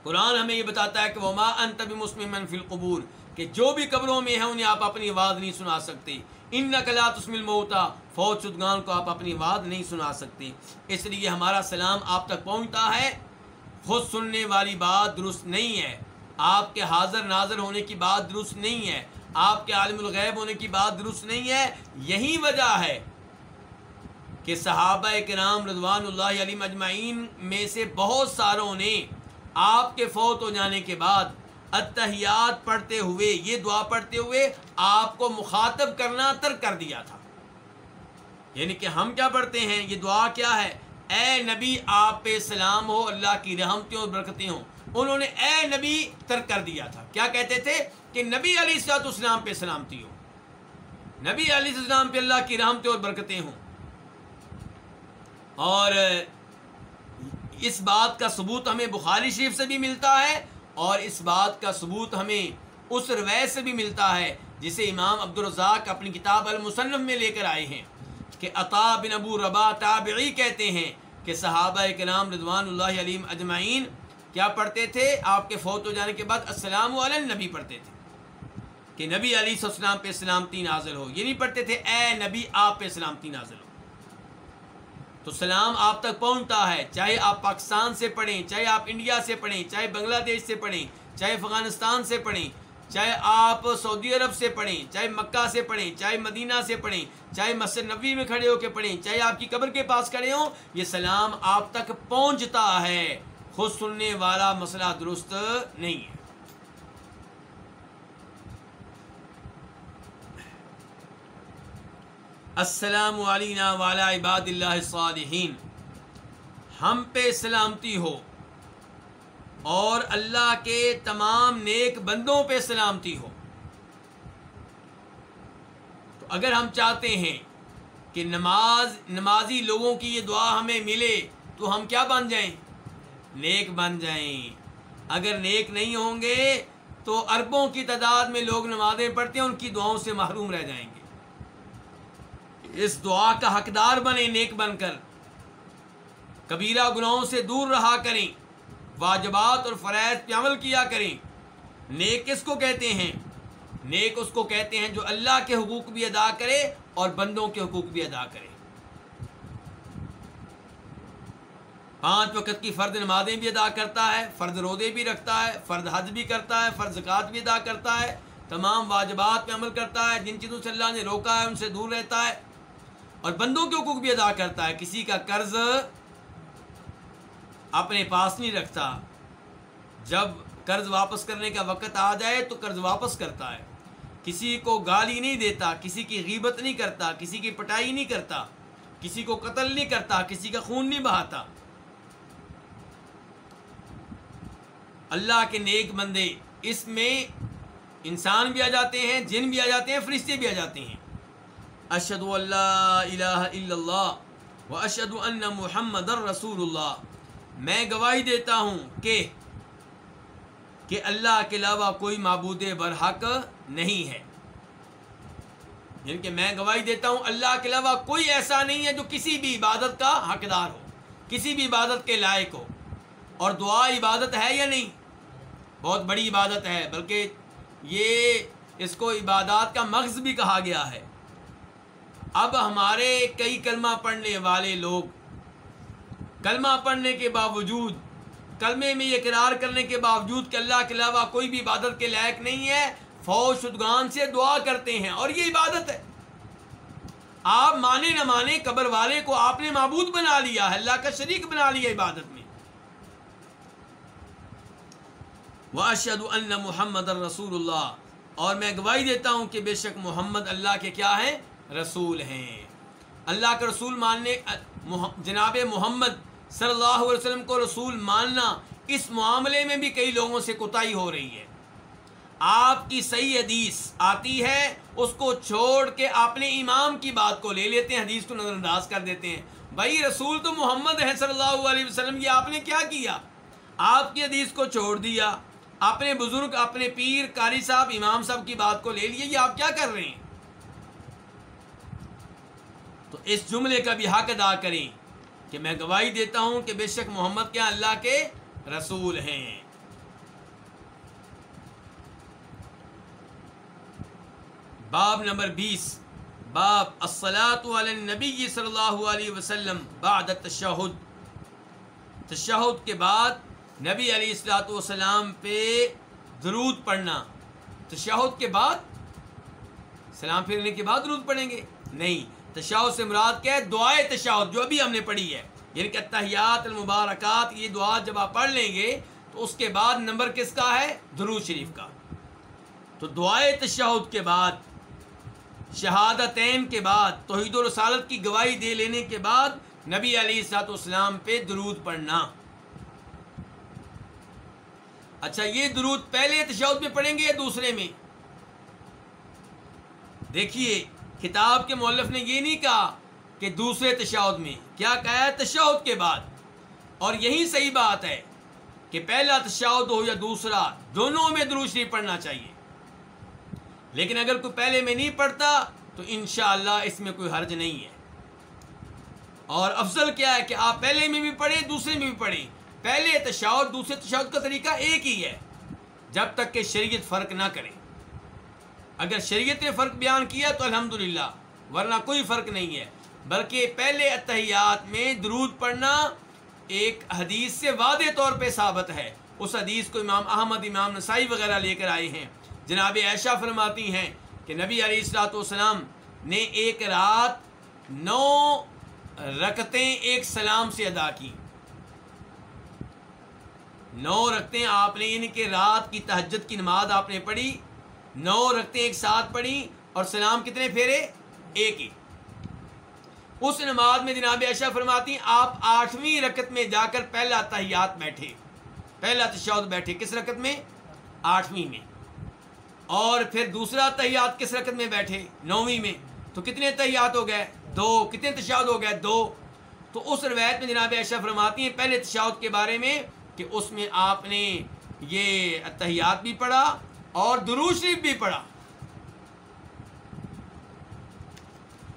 قرآن ہمیں یہ بتاتا ہے کہ وہ ماں مسلم فی القبور۔ کہ جو بھی قبروں میں ہیں انہیں آپ اپنی آواز نہیں سنا سکتے۔ ان نقلات اسم الموتا، فوج شدگان کو آپ اپنی آواز نہیں سنا سکتے۔ اس لیے ہمارا سلام آپ تک پہنچتا ہے۔ خود سننے والی بات درست نہیں ہے۔ آپ کے حاضر ناظر ہونے کی بات درست نہیں ہے۔ آپ کے عالم الغیب ہونے کی بات درست نہیں ہے۔ یہی وجہ ہے کہ صحابہ کرام رضوان اللہ علی مجمعین میں سے بہت ساروں نے آپ کے فوت ہو جانے کے بعد اتحیات پڑھتے ہوئے، یہ دعا پڑھتے ہوئے آپ کو مخاطب کرنا ترک کر دیا تھا۔ یعنی کہ ہم کیا پڑھتے ہیں؟ یہ دعا کیا ہے؟ اے نبی، آپ پہ سلام ہو، اللہ کی رحمتیں اور برکتیں ہوں۔ انہوں نے اے نبی ترک کر دیا تھا۔ کیا کہتے تھے؟ کہ نبی علی سات اسلام پہ سلامتی ہو نبی علی السلام پہ اللہ کی رحمتیں اور برکتیں ہوں۔ اور اس بات کا ثبوت ہمیں بخاری شریف سے بھی ملتا ہے۔ اور اس بات کا ثبوت ہمیں اس رویت سے بھی ملتا ہے جسے امام عبد الرزاق اپنی کتاب المصنف میں لے کر آئے ہیں کہ عطا بن ابو ربا تابعی کہتے ہیں کہ صحابہ کے نام رضوان اللہ علیم اجمعین کیا پڑھتے تھے؟ آپ کے فوت ہو جانے کے بعد السلام علیہ نبی پڑھتے تھے کہ نبی علی السلام پہ سلامتی نازل ہو، یہ نہیں پڑھتے تھے، اے نبی آپ پہ سلامتی نازل ہو۔ تو سلام آپ تک پہنچتا ہے، چاہے آپ پاکستان سے پڑھیں، چاہے آپ انڈیا سے پڑھیں، چاہے بنگلہ دیش سے پڑھیں، چاہے افغانستان سے پڑھیں، چاہے آپ سعودی عرب سے پڑھیں، چاہے مکہ سے پڑھیں، چاہے مدینہ سے پڑھیں، چاہے مسجد نبی میں کھڑے ہو کے پڑھیں، چاہے آپ کی قبر کے پاس کھڑے ہوں، یہ سلام آپ تک پہنچتا ہے۔ خود سننے والا مسئلہ درست نہیں ہے۔ السلام علینا والا عباد اللہ صالحین۔ ہم پہ سلامتی ہو اور اللہ کے تمام نیک بندوں پہ سلامتی ہو۔ تو اگر ہم چاہتے ہیں کہ نماز، نمازی لوگوں کی یہ دعا ہمیں ملے تو ہم کیا بن جائیں؟ نیک بن جائیں۔ اگر نیک نہیں ہوں گے تو اربوں کی تعداد میں لوگ نمازیں پڑھتے ہیں، ان کی دعاؤں سے محروم رہ جائیں گے۔ اس دعا کا حقدار بنے نیک بن کر۔ کبیرہ گناہوں سے دور رہا کریں، واجبات اور فرائض پہ عمل کیا کریں۔ نیک کس کو کہتے ہیں؟ نیک اس کو کہتے ہیں جو اللہ کے حقوق بھی ادا کرے اور بندوں کے حقوق بھی ادا کرے۔ پانچ وقت کی فرد نمازیں بھی ادا کرتا ہے، فرد رودے بھی رکھتا ہے، فرد حج بھی کرتا ہے، فرد زکوٰۃ بھی ادا کرتا ہے۔ تمام واجبات پہ عمل کرتا ہے، جن چیزوں سے اللہ نے روکا ہے، ان سے دور رہتا ہے۔ اور بندوں کے حقوق بھی ادا کرتا ہے، کسی کا قرض اپنے پاس نہیں رکھتا۔ جب قرض واپس کرنے کا وقت آ جائے تو قرض واپس کرتا ہے۔ کسی کو گالی نہیں دیتا، کسی کی غیبت نہیں کرتا، کسی کی پٹائی نہیں کرتا، کسی کو قتل نہیں کرتا، کسی کا خون نہیں بہاتا۔ اللہ کے نیک بندے اس میں انسان بھی آ جاتے ہیں، جن بھی آ جاتے ہیں، فرشتے بھی آ جاتے ہیں۔ اشد اللہ الہ الا اللہ و اشد ان محمد الرسول اللہ میں گواہی دیتا ہوں کہ کہ اللہ کے علاوہ کوئی معبود برحق نہیں ہے۔ یعنی کہ میں گواہی دیتا ہوں اللہ کے علاوہ کوئی ایسا نہیں ہے جو کسی بھی عبادت کا حقدار ہو، کسی بھی عبادت کے لائق ہو۔ اور دعا عبادت ہے یا نہیں؟ بہت بڑی عبادت ہے، بلکہ یہ اس کو عبادات کا مغز بھی کہا گیا ہے۔ اب ہمارے کئی کلمہ پڑھنے والے لوگ، کلمہ پڑھنے کے باوجود، کلمے میں یہ قرار کرنے کے باوجود کہ اللہ کے علاوہ کوئی بھی عبادت کے لائق نہیں ہے، فوج شدگان سے دعا کرتے ہیں اور یہ عبادت ہے۔ آپ مانے نہ مانے قبر والے کو آپ نے معبود بنا لیا ہے اللہ کا شریک بنا لیا عبادت میں۔ واشد ان محمد الرسول اللہ۔ اور میں گواہی دیتا ہوں کہ بے شک محمد اللہ کے کیا ہیں؟ رسول ہیں۔ اللہ کا رسول ماننے جناب محمد صلی اللہ علیہ وسلم کو رسول ماننا اس معاملے میں بھی کئی لوگوں سے کوتاہی ہو رہی ہے۔ آپ کی صحیح حدیث آتی ہے، اس کو چھوڑ کے اپنے امام کی بات کو لے لیتے ہیں، حدیث کو نظر انداز کر دیتے ہیں۔ بھائی، رسول تو محمد ہے صلی اللہ علیہ وسلم، یہ آپ نے کیا کیا؟ آپ کی حدیث کو چھوڑ دیا، اپنے بزرگ، اپنے پیر، قاری صاحب، امام صاحب کی بات کو لے لیے، یہ آپ کیا کر رہے ہیں؟ تو اس جملے کا بھی حق ادا کریں کہ میں گواہی دیتا ہوں کہ بے شک محمد کیا اللہ کے رسول ہیں۔ باب نمبر بیس۔ باب الصلاۃ علی نبی صلی اللہ علیہ وسلم بعد تشہد تشہد کے بعد نبی علیہ السلاۃ والسلام پہ درود پڑھنا۔ تشہد کے بعد سلام پھیرنے کے بعد درود پڑھیں گے؟ نہیں۔ تشہد سے مراد کیا ہے؟ دعائے تشہد جو ابھی ہم نے پڑھی ہے۔ یعنی کہ اتحیات المبارکات، یہ دعا جب آپ پڑھ لیں گے، تو اس کے بعد نمبر کس کا ہے؟ درود شریف کا۔ تو دعائے تشہد کے بعد، شہادتین کے بعد، توحید و رسالت کی گواہی دے لینے کے بعد نبی علی سات اسلام پہ درود پڑھنا۔ اچھا یہ درود پہلے تشہد میں پڑھیں گے یا دوسرے میں؟ دیکھیے کتاب کے مولف نے یہ نہیں کہا کہ دوسرے تشہد میں، کیا کہا ہے؟ تشہد کے بعد۔ اور یہی صحیح بات ہے کہ پہلا تشہد ہو یا دوسرا، دونوں میں درود شریف پڑھنا چاہیے۔ لیکن اگر کوئی پہلے میں نہیں پڑھتا، تو انشاءاللہ اس میں کوئی حرج نہیں ہے۔ اور افضل کیا ہے کہ آپ پہلے میں بھی پڑھیں، دوسرے میں بھی پڑھیں۔ پہلے تشہد دوسرے تشہد کا طریقہ ایک ہی ہے۔ جب تک کہ شریعت فرق نہ کرے۔ اگر شریعت نے فرق بیان کیا تو الحمدللہ، ورنہ کوئی فرق نہیں ہے۔ بلکہ پہلے اتحیات میں درود پڑھنا ایک حدیث سے واضح طور پہ ثابت ہے۔ اس حدیث کو امام احمد، امام نسائی وغیرہ لے کر آئے ہیں۔ جناب عائشہ فرماتی ہیں کہ نبی علیہ السلاۃ والسلام نے ایک رات نو رکتیں ایک سلام سے ادا کی۔ نو رکھتے آپ نے یعنی کہ رات کی تہجد کی نماز آپ نے پڑھی۔ نو رکھتے ایک ساتھ پڑھی اور سلام کتنے پھیرے؟ ایک ہی۔ اس نماز میں جناب عائشہ فرماتی آپ آٹھویں رکت میں جا کر پہلا تحیات بیٹھے۔ پہلا تشہد بیٹھے، کس رکت میں؟ آٹھویں میں۔ اور پھر دوسرا تحیات کس رکت میں بیٹھے؟ نویں میں۔ تو کتنے تحیات ہو گئے؟ دو۔ کتنے تشہد ہو گئے؟ دو۔ تو اس روایت میں جناب عائشہ فرماتی ہیں پہلے تشہد کے بارے میں کہ اس میں آپ نے یہ تحیات بھی پڑھا اور درو شریف بھی پڑھا۔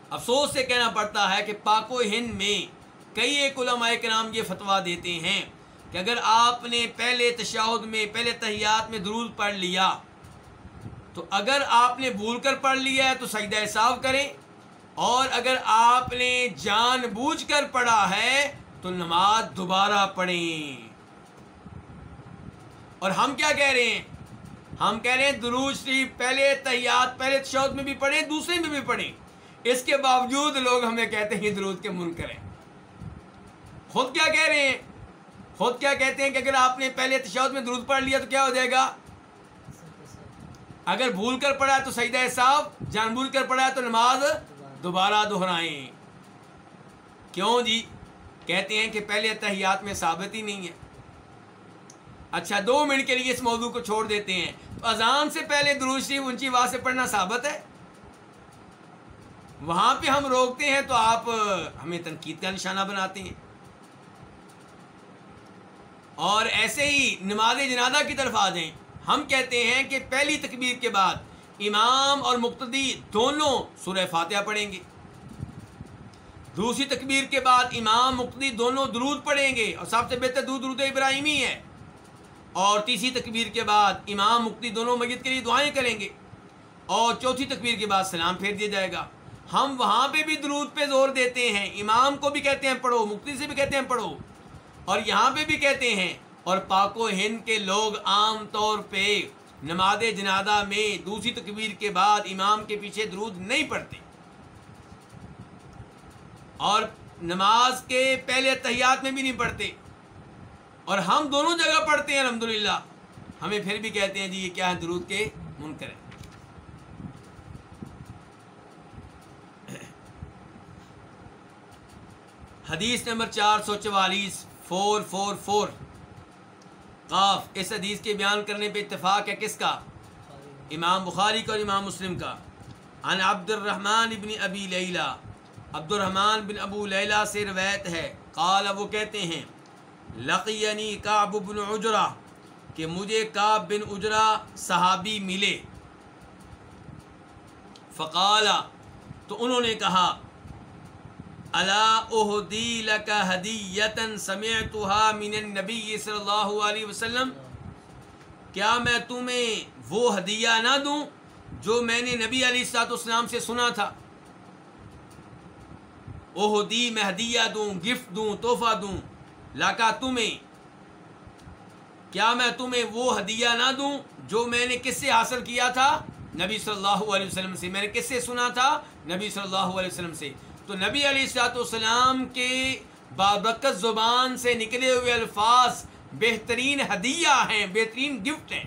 افسوس سے کہنا پڑتا ہے کہ پاک و ہند میں کئی ایک علماء کے نام یہ فتویٰ دیتے ہیں کہ اگر آپ نے پہلے تشہد میں، پہلے تحیات میں درود پڑھ لیا، تو اگر آپ نے بھول کر پڑھ لیا ہے تو سجدہ صاف کریں۔ اور اگر آپ نے جان بوجھ کر پڑھا ہے تو نماز دوبارہ پڑھیں۔ اور ہم کیا کہہ رہے ہیں؟ ہم کہہ رہے ہیں درود شریف پہلے تحیات پہلے تشہد میں بھی پڑھیں، دوسرے میں بھی پڑھیں۔ اس کے باوجود لوگ ہمیں کہتے ہیں درود کے من کریں خود کیا کہہ رہے ہیں؟ خود کیا کہتے ہیں کہ اگر آپ نے پہلے تشہد میں درود پڑھ لیا تو کیا ہو جائے گا؟ اگر بھول کر پڑھا تو سجدہ صاحب، جان بھول کر پڑھا تو نماز دوبارہ دہرائیں۔ کیوں جی؟ کہتے ہیں کہ پہلے تحیات میں ثابت ہی نہیں ہے۔ اچھا دو منٹ کے لیے اس موضوع کو چھوڑ دیتے ہیں۔ تو اذان سے پہلے درود شریف اونچی آواز سے پڑھنا ثابت ہے؟ وہاں پہ ہم روکتے ہیں تو آپ، ہمیں تنقید کا نشانہ بناتے ہیں۔ اور ایسے ہی نماز جنازہ کی طرف آ جائیں۔ ہم کہتے ہیں کہ پہلی تکبیر کے بعد امام اور مقتدی دونوں سورہ فاتحہ پڑھیں گے۔ دوسری تکبیر کے بعد امام مقتدی دونوں درود پڑھیں گے۔ اور سب سے بہتر درود درود ابراہیمی ہے۔ اور تیسری تکبیر کے بعد امام مقتدی دونوں مسجد کے لیے دعائیں کریں گے اور چوتھی تکبیر کے بعد سلام پھیر دیا جائے گا۔ ہم وہاں پہ بھی درود پہ زور دیتے ہیں، امام کو بھی کہتے ہیں پڑھو مفتی سے بھی کہتے ہیں پڑھو۔ اور یہاں پہ بھی کہتے ہیں، اور پاک و ہند کے لوگ عام طور پہ نماز جنازہ میں دوسری تکبیر کے بعد امام کے پیچھے درود نہیں پڑھتے۔ اور نماز کے پہلے تحیات میں بھی نہیں پڑھتے۔ اور ہم دونوں جگہ پڑھتے ہیں، الحمدللہ۔ ہمیں پھر بھی کہتے ہیں جی یہ کیا ہے درود کے منکر ہے حدیث نمبر چار سو چوالیس، فور فور فور۔ قاف، اس حدیث کے بیان کرنے پہ اتفاق ہے کس کا؟ امام بخاری کا اور امام مسلم کا۔ عن عبد الرحمن ابن ابی لیلہ۔ عبد الرحمن بن ابو لیلہ سے روایت ہے۔ قال، وہ کہتے ہیں لقینی کعب بن عجرہ، کہ مجھے کعب بن عجرہ صحابی ملے۔ فقالا، تو انہوں نے کہا سمعتها من النبی صلی اللہ علیہ وسلم؟ کیا میں تمہیں وہ ہدیہ نہ دوں جو میں نے نبی علی سات اسلام سے سنا تھا؟ اوہ دی میں ہدیہ دوں، گفٹ دوں، تحفہ دوں۔ لاکا تمہیں۔ کیا میں تمہیں وہ ہدیہ نہ دوں جو میں نے کس سے حاصل کیا تھا؟ نبی صلی اللہ علیہ وسلم سے۔ میں نے کس سے سنا تھا؟ نبی صلی اللہ علیہ وسلم سے۔ تو نبی علیہ السلاۃ والسلام کے بابرکت زبان سے نکلے ہوئے الفاظ بہترین ہدیہ ہیں، بہترین گفٹ ہیں۔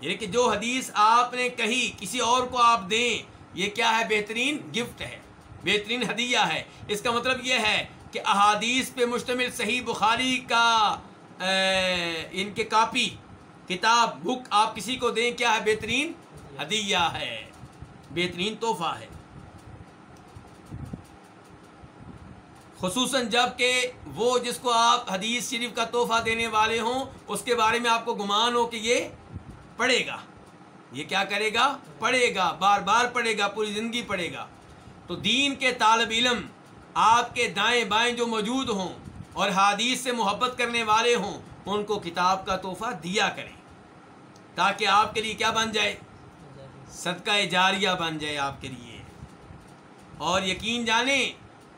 یعنی کہ جو حدیث آپ نے کہی، کسی اور کو آپ دیں، یہ کیا ہے؟ بہترین گفٹ ہے، بہترین ہدیہ ہے۔ اس کا مطلب یہ ہے کہ احادیث پہ مشتمل صحیح بخاری کا ان کے کاپی، کتاب، بک آپ کسی کو دیں، کیا ہے؟ بہترین ہدیہ ہے۔ بہترین تحفہ ہے۔ خصوصاً جبکہ وہ جس کو آپ حدیث شریف کا تحفہ دینے والے ہوں، اس کے بارے میں آپ کو گمان ہو کہ یہ پڑھے گا۔ یہ کیا کرے گا؟ پڑھے گا، بار بار پڑھے گا، پوری زندگی پڑھے گا۔ تو دین کے طالب علم آپ کے دائیں بائیں جو موجود ہوں اور حادیث سے محبت کرنے والے ہوں، ان کو کتاب کا تحفہ دیا کریں تاکہ آپ کے لیے کیا بن جائے؟ صدقہ جاریہ بن جائے آپ کے لیے۔ اور یقین جانیں،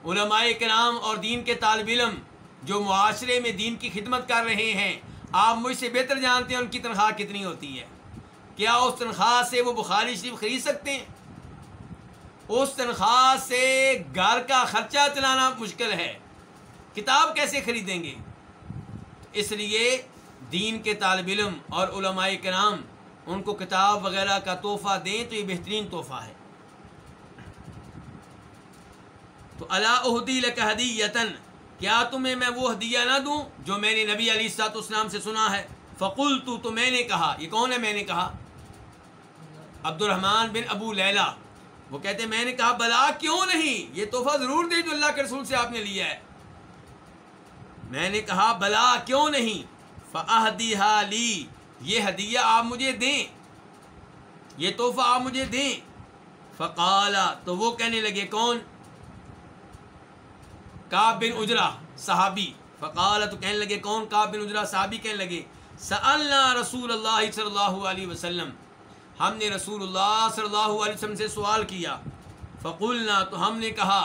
علماء کرام اور دین کے طالب علم جو معاشرے میں دین کی خدمت کر رہے ہیں، آپ مجھ سے بہتر جانتے ہیں ان کی تنخواہ کتنی ہوتی ہے۔ کیا اس تنخواہ سے وہ بخاری شریف خرید سکتے ہیں؟ اس تنخواہ سے گھر کا خرچہ چلانا مشکل ہے۔ کتاب کیسے خریدیں گے؟ اس لیے دین کے طالب علم اور علماء کرام ان کو کتاب وغیرہ کا تحفہ دیں تو یہ بہترین تحفہ ہے۔ تو اللہ عہدی لکہدی یتن کیا تمہیں میں وہ ہدیہ نہ دوں جو میں نے نبی علی سات اسلام سے سنا ہے؟ فقول تو تو میں نے کہا، یہ کون ہے میں نے کہا؟ عبد الرحمن بن ابو لیلا وہ کہتے میں نے کہا، بلا کیوں نہیں؟ یہ تحفہ ضرور دے جو اللہ کے رسول سے آپ نے لیا ہے۔ میں نے کہا، بلا کیوں نہیں؟ فہدی لی یہ ہدیہ آپ مجھے دیں۔ یہ تحفہ آپ مجھے دیں۔ فقالا تو وہ کہنے لگے، کون؟ کاب بن اجرا، صحابی۔ فقالا تو کہنے لگے، کون؟ کاب بن اجرا، صحابی کہنے لگے۔ سألنا رسول اللہ صلی اللہ علیہ وسلم۔ ہم نے رسول اللہ صلی اللہ علیہ وسلم سے سوال کیا۔ فقولنا تو ہم نے کہا،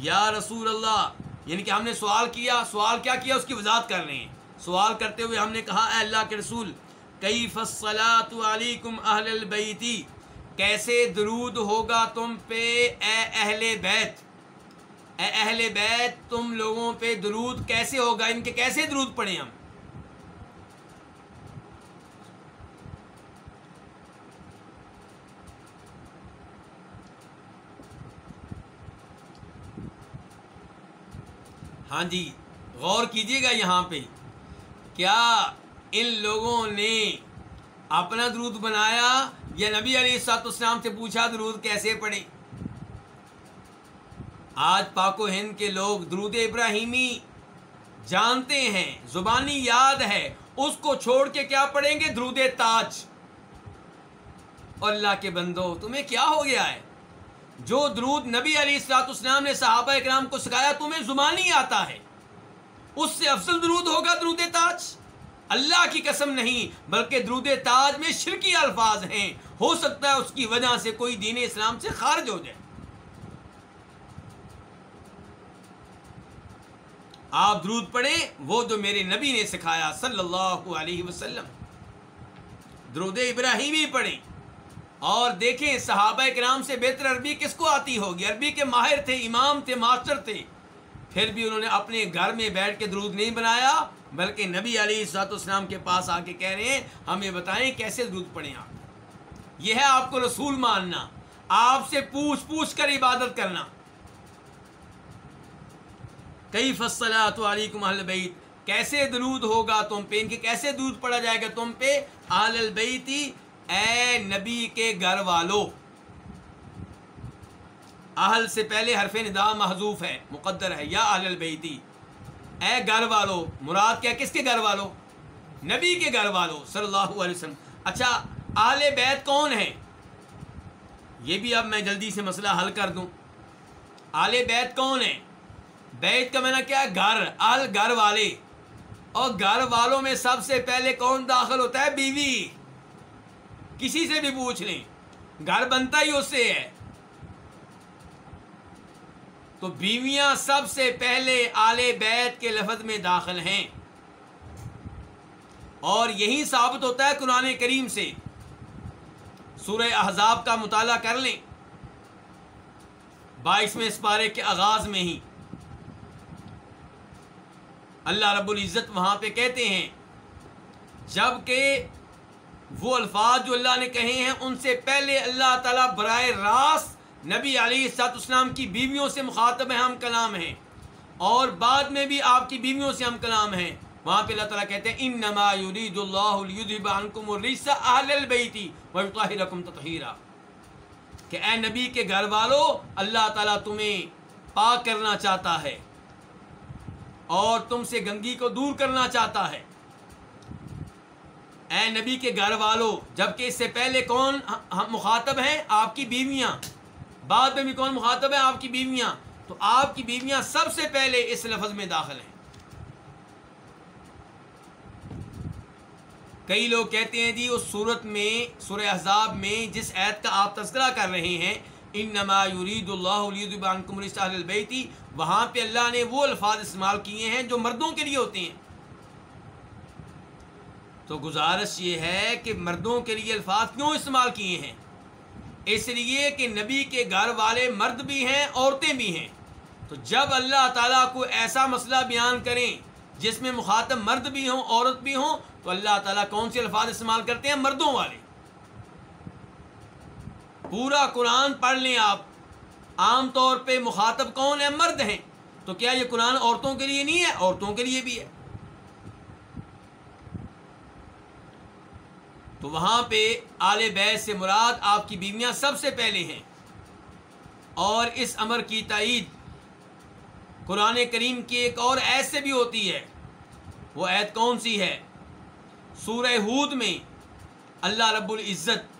یا رسول اللہ یعنی کہ ہم نے سوال کیا سوال کیا کیا اس کی وضاحت کر رہے ہیں۔ سوال کرتے ہوئے ہم نے کہا، اے اللہ کے رسول کئی فصلاۃ علیکم اہل البیتی کیسے درود ہوگا تم پہ، اے اہل بیت؟ اے اہل بیت، تم لوگوں پہ درود کیسے ہوگا؟ ان کے کیسے درود پڑھیں ہم؟ ہاں جی غور کیجیے گا یہاں پہ۔ کیا ان لوگوں نے اپنا درود بنایا یا نبی علی سات اسلام سے پوچھا درود کیسے پڑھیں؟ آج پاک و ہند کے لوگ درود ابراہیمی جانتے ہیں، زبانی یاد ہے، اس کو چھوڑ کے کیا پڑھیں گے؟ درود تاج۔ اللہ کے بندو، تمہیں کیا ہو گیا ہے؟ جو درود نبی علی السلاط اسلام نے صحابہ اکرام کو سکھایا، تمہیں زبانی آتا ہے۔ اس سے افضل درود ہوگا درود تاج۔ اللہ کی قسم نہیں، بلکہ درود تاج میں شرکی الفاظ ہیں۔ ہو سکتا ہے اس کی وجہ سے کوئی دین اسلام سے خارج ہو جائے۔ آپ درود پڑھیں، وہ جو میرے نبی نے سکھایا صلی اللہ علیہ وسلم۔ درود ابراہیمی پڑھیں۔ اور دیکھیں صحابہ کرام سے بہتر عربی کس کو آتی ہوگی؟ عربی کے ماہر تھے، امام تھے، ماسٹر تھے۔ پھر بھی انہوں نے اپنے گھر میں بیٹھ کے درود نہیں بنایا، بلکہ نبی علی سات اسلام کے پاس آ کے کہہ رہے ہیں، ہمیں بتائیں کیسے درود پڑھیں آپ؟ یہ ہے آپ کو رسول ماننا، آپ سے پوچھ پوچھ کر عبادت کرنا۔ کئی فصلات علیکم اہل بیت؟ کیسے درود ہوگا تم پہ؟ ان کے کیسے درود پڑا جائے گا تم پہ؟ اہل البیتی اے نبی کے گھر والو، اہل سے پہلے حرف ندا محضوف ہے، مقدر ہے، یا اہل البیتی اے گھر والو، مراد کیا کس کے گھر والو؟ نبی کے گھر والو، صلی اللہ علیہ وسلم۔ اچھا اہل بیت کون ہے یہ بھی اب میں جلدی سے مسئلہ حل کر دوں۔ اہل بیت کون ہے بیت کا میں نے کیا گھر، اہل گھر والے۔ اور گھر والوں میں سب سے پہلے کون داخل ہوتا ہے؟ بیوی۔ کسی سے بھی پوچھ لیں۔ گھر بنتا ہی اس سے ہے۔ تو بیویاں سب سے پہلے آل بیت کے لفظ میں داخل ہیں۔ اور یہی ثابت ہوتا ہے قرآن کریم سے۔ سورہ احزاب کا مطالعہ کر لیں۔ بائیسویں اس پارے کے آغاز میں ہی۔ اللہ رب العزت وہاں پہ کہتے ہیں، جبکہ وہ الفاظ جو اللہ نے کہے ہیں، ان سے پہلے اللہ تعالیٰ برائے راست نبی علی سات اسلام کی بیویوں سے مخاطب ہم کلام ہیں۔ اور بعد میں بھی آپ کی بیویوں سے ہم کلام ہیں۔ وہاں پہ اللہ تعالیٰ کہتے ہیں ان نما یرید اللہ عنکم الرجس اہل ویطہرکم تطہیرا۔ کہ اے نبی کے گھر والو، اللہ تعالیٰ تمہیں پاک کرنا چاہتا ہے اور تم سے گندگی کو دور کرنا چاہتا ہے۔ اے نبی کے گھر والو، جبکہ اس سے پہلے کون ہم مخاطب ہیں؟ آپ کی بیویاں۔ بعد میں بھی کون مخاطب ہے آپ کی بیویاں۔ تو آپ کی بیویاں سب سے پہلے اس لفظ میں داخل ہیں۔ کئی لوگ کہتے ہیں جی اس صورت میں، سورہ احزاب میں جس عید کا آپ تذکرہ کر رہے ہیں ان نما یرید اللہ البیتی وہاں پہ اللہ نے وہ الفاظ استعمال کیے ہیں جو مردوں کے لیے ہوتے ہیں۔ تو گزارش یہ ہے کہ مردوں کے لیے الفاظ کیوں استعمال کیے ہیں؟ اس لیے کہ نبی کے گھر والے مرد بھی ہیں، عورتیں بھی ہیں۔ تو جب اللہ تعالیٰ کو ایسا مسئلہ بیان کریں جس میں مخاطب مرد بھی ہوں، عورت بھی ہوں، تو اللہ تعالیٰ کون سے الفاظ استعمال کرتے ہیں؟ مردوں والے۔ پورا قرآن پڑھ لیں آپ۔ عام طور پہ مخاطب کون ہے مرد ہیں۔ تو کیا یہ قرآن عورتوں کے لیے نہیں ہے؟ عورتوں کے لیے بھی ہے۔ تو وہاں پہ آل بیت سے مراد آپ کی بیویاں سب سے پہلے ہیں۔ اور اس امر کی تائید قرآن کریم کی ایک اور عید سے بھی ہوتی ہے۔ وہ عید کون سی ہے؟ سورہ ہود میں اللہ رب العزت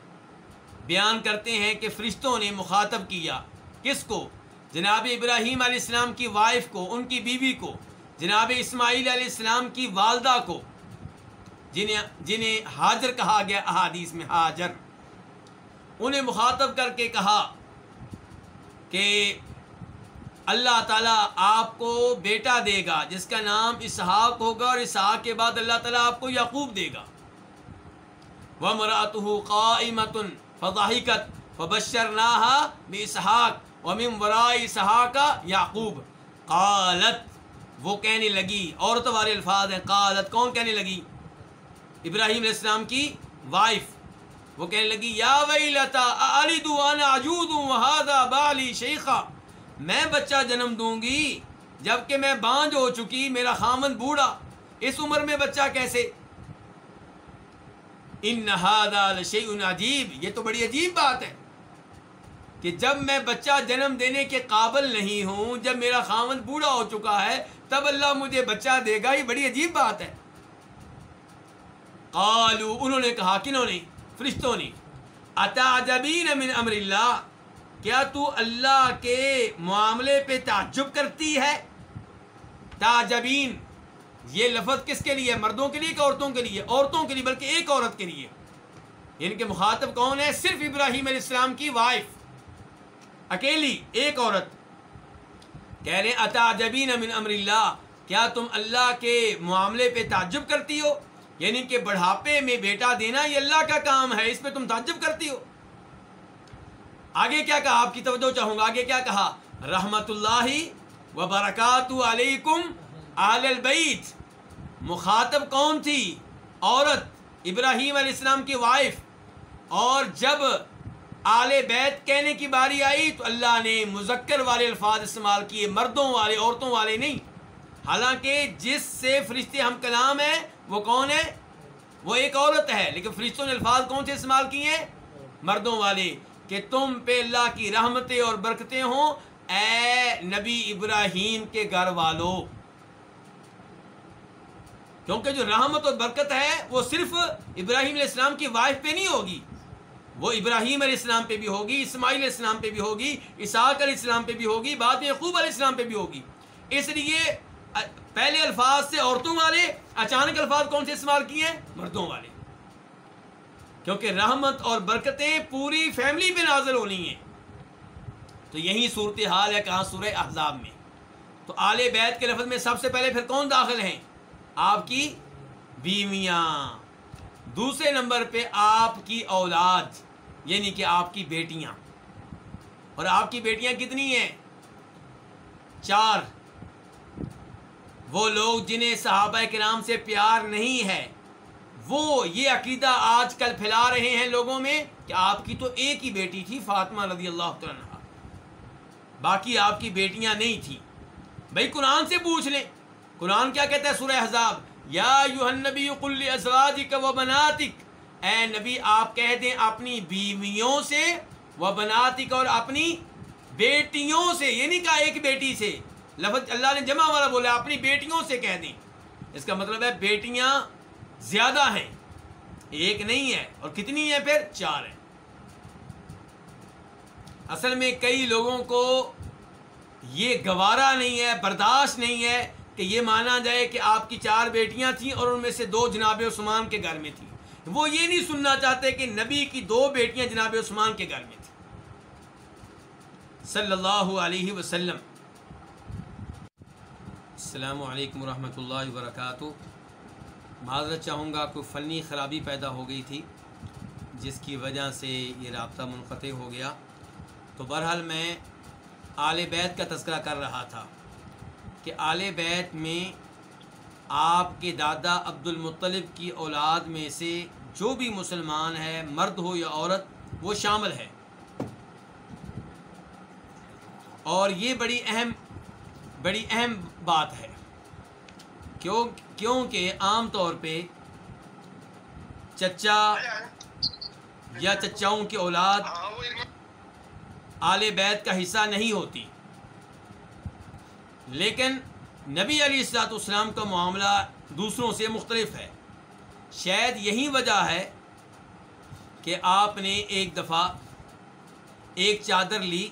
بیان کرتے ہیں کہ فرشتوں نے مخاطب کیا۔ کس کو؟ جناب ابراہیم علیہ السلام کی وائف کو، ان کی بیوی کو۔ جناب اسماعیل علیہ السلام کی والدہ کو۔ جنہیں جنہیں حاجر کہا گیا احادیث میں حاجر انہیں مخاطب کر کے کہا کہ اللہ تعالیٰ آپ کو بیٹا دے گا، جس کا نام اسحاق ہوگا اور اسحاق کے بعد اللہ تعالیٰ آپ کو یعقوب دے گا۔ وہ مرات قائمتن فضاحقت فبشر ناہا بھی اسحاق ومم ورائی اسحاق یعقوب۔ قالت، وہ کہنے لگی، عورت والے الفاظ ہیں، قالت، کون کہنے لگی؟ ابراہیم علیہ السلام کی وائف۔ وہ کہنے لگی، یا ویلتا الدو انا عجوز وهذا بالی شیخا۔ میں بچہ جنم دوں گی جبکہ میں بانج ہو چکی، میرا خامن بوڑھا۔ اس عمر میں بچہ کیسے؟ ان نہادا لشیء عجیب۔ یہ تو بڑی عجیب بات ہے کہ جب میں بچہ جنم دینے کے قابل نہیں ہوں، جب میرا خامن بوڑھا ہو چکا ہے، تب اللہ مجھے بچہ دے گا، یہ بڑی عجیب بات ہے۔ قالو انہوں نے کہا، کنہوں نے؟ فرشتوں نے۔ اتعجبین من امر اللہ، کیا تو اللہ کے معاملے پہ تعجب کرتی ہے؟ تعجبین یہ لفظ کس کے لیے؟ مردوں کے لیے کہ عورتوں کے لیے؟ عورتوں کے لیے، بلکہ ایک عورت کے لیے۔ یعنی ان کے مخاطب کون ہے؟ صرف ابراہیم علیہ السلام کی وائف۔ اکیلی، ایک عورت۔ کہہ رہے اتعجبین من امر اللہ، کیا تم اللہ کے معاملے پہ تعجب کرتی ہو؟ یعنی کہ بڑھاپے میں بیٹا دینا یہ اللہ کا کام ہے، اس پہ تم تعجب کرتی ہو۔ آگے کیا کہا؟ آپ کی توجہ چاہوں گا۔ آگے کیا کہا؟ رحمت اللہ و برکات علیکم آل البیت۔ مخاطب کون تھی، عورت، ابراہیم علیہ السلام کی وائف۔ اور جب آل بیت کہنے کی باری آئی تو اللہ نے مذکر والے الفاظ استعمال کیے، مردوں والے، عورتوں والے نہیں۔ حالانکہ جس سے فرشتے ہم کلام ہیں، وہ کون ہے وہ ایک عورت ہے، لیکن فرشتوں نے الفاظ کون سے استعمال کیے؟ ہیں مردوں والے، کہ تم پہ اللہ کی رحمتیں اور برکتیں ہوں، اے نبی ابراہیم کے گھر والوں کیونکہ جو رحمت اور برکت ہے، وہ صرف ابراہیم علیہ السلام کی وائف پہ نہیں ہوگی، وہ ابراہیم علیہ السلام پہ بھی ہوگی، اسماعیل علیہ السلام پہ بھی ہوگی، اسحاق علیہ السلام پہ بھی ہوگی، بعد میں خوب علیہ السلام پہ بھی ہوگی۔ اس لیے پہلے الفاظ سے عورتوں والے، اچانک الفاظ کون سے استعمال کیے ہیں؟ مردوں والے۔ کیونکہ رحمت اور برکتیں پوری فیملی پہ نازل ہونی ہیں۔ تو یہی صورتحال ہے کہاں سورہ احزاب میں۔ تو آل بیت کے لفظ میں سب سے پہلے پھر کون داخل ہیں؟ آپ کی بیویاں۔ دوسرے نمبر پہ آپ کی اولاد یعنی کہ آپ کی بیٹیاں۔ اور آپ کی بیٹیاں کتنی ہیں؟ چار۔ وہ لوگ جنہیں صحابہ کے نام سے پیار نہیں ہے۔ وہ یہ عقیدہ آج کل پھیلا رہے ہیں لوگوں میں کہ آپ کی تو ایک ہی بیٹی تھی فاطمہ رضی اللہ عنہ۔ باقی آپ کی بیٹیاں نہیں تھیں بھائی قرآن سے پوچھ لیں۔ قرآن کیا کہتا ہے سورہ حذاب یا نبی قل ازواجک و بناتک۔ اے نبی، آپ کہہ دیں اپنی بیویوں سے و بناتک اور اپنی بیٹیوں سے یعنی کہا ایک بیٹی سے۔ لفظ اللہ نے جمع والا بولا، اپنی بیٹیوں سے کہہ دیں۔ اس کا مطلب ہے بیٹیاں زیادہ ہیں۔ ایک نہیں ہے اور کتنی ہیں پھر؟ چار ہیں۔ اصل میں کئی لوگوں کو یہ گوارا نہیں ہے، برداشت نہیں ہے کہ یہ مانا جائے کہ آپ کی چار بیٹیاں تھیں اور ان میں سے دو جناب عثمان کے گھر میں تھیں۔ وہ یہ نہیں سننا چاہتے کہ نبی کی دو بیٹیاں جناب عثمان کے گھر میں تھیں۔ صلی اللہ علیہ وسلم۔ السلام علیکم ورحمۃ اللہ وبرکاتہ۔ معذرت چاہوں گا کوئی فنی خرابی پیدا ہو گئی تھی، جس کی وجہ سے یہ رابطہ منقطع ہو گیا۔ تو بہرحال میں آل بیت کا تذکرہ کر رہا تھا کہ آل بیت میں آپ کے دادا عبد المطلب کی اولاد میں سے جو بھی مسلمان ہے، مرد ہو یا عورت، وہ شامل ہے۔ اور یہ بڑی اہم بڑی اہم بات ہے۔ کیوں کیونکہ عام طور پہ چچا یا چچاؤں کی اولاد آل بیت کا حصہ نہیں ہوتی۔ لیکن نبی علی السلاط اسلام کا معاملہ دوسروں سے مختلف ہے۔ شاید یہی وجہ ہے کہ آپ نے ایک دفعہ ایک چادر لی۔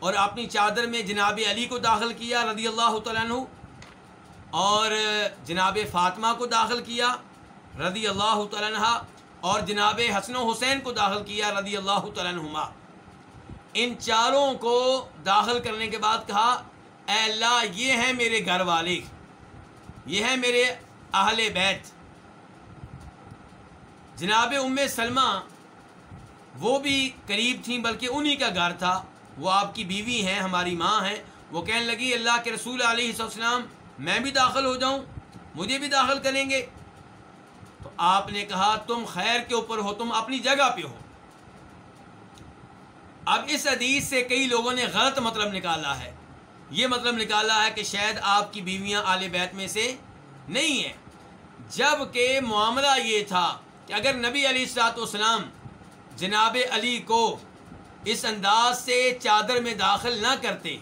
اور اپنی چادر میں جناب علی کو داخل کیا رضی اللہ تعالیٰ عنہ، اور جناب فاطمہ کو داخل کیا رضی اللہ تعالیٰ عنہ، اور جناب حسن و حسین کو داخل کیا رضی اللہ تعالیٰ عنہما۔ ان چاروں کو داخل کرنے کے بعد کہا، اے اللہ، یہ ہیں میرے گھر والے، یہ ہیں میرے اہل بیت۔ جناب ام سلمہ، وہ بھی قریب تھیں، بلکہ انہی کا گھر تھا۔ وہ آپ کی بیوی ہیں، ہماری ماں ہیں۔ وہ کہنے لگی، اللہ کے رسول علیہ السلام میں بھی داخل ہو جاؤں، مجھے بھی داخل کریں گے۔ تو آپ نے کہا، تم خیر کے اوپر ہو، تم اپنی جگہ پہ ہو۔ اب اس حدیث سے کئی لوگوں نے غلط مطلب نکالا ہے۔ یہ مطلب نکالا ہے کہ شاید آپ کی بیویاں آل بیت میں سے نہیں ہیں۔ جبکہ معاملہ یہ تھا کہ اگر نبی علی السلاط والسلام جناب علی کو اس انداز سے چادر میں داخل نہ کرتے۔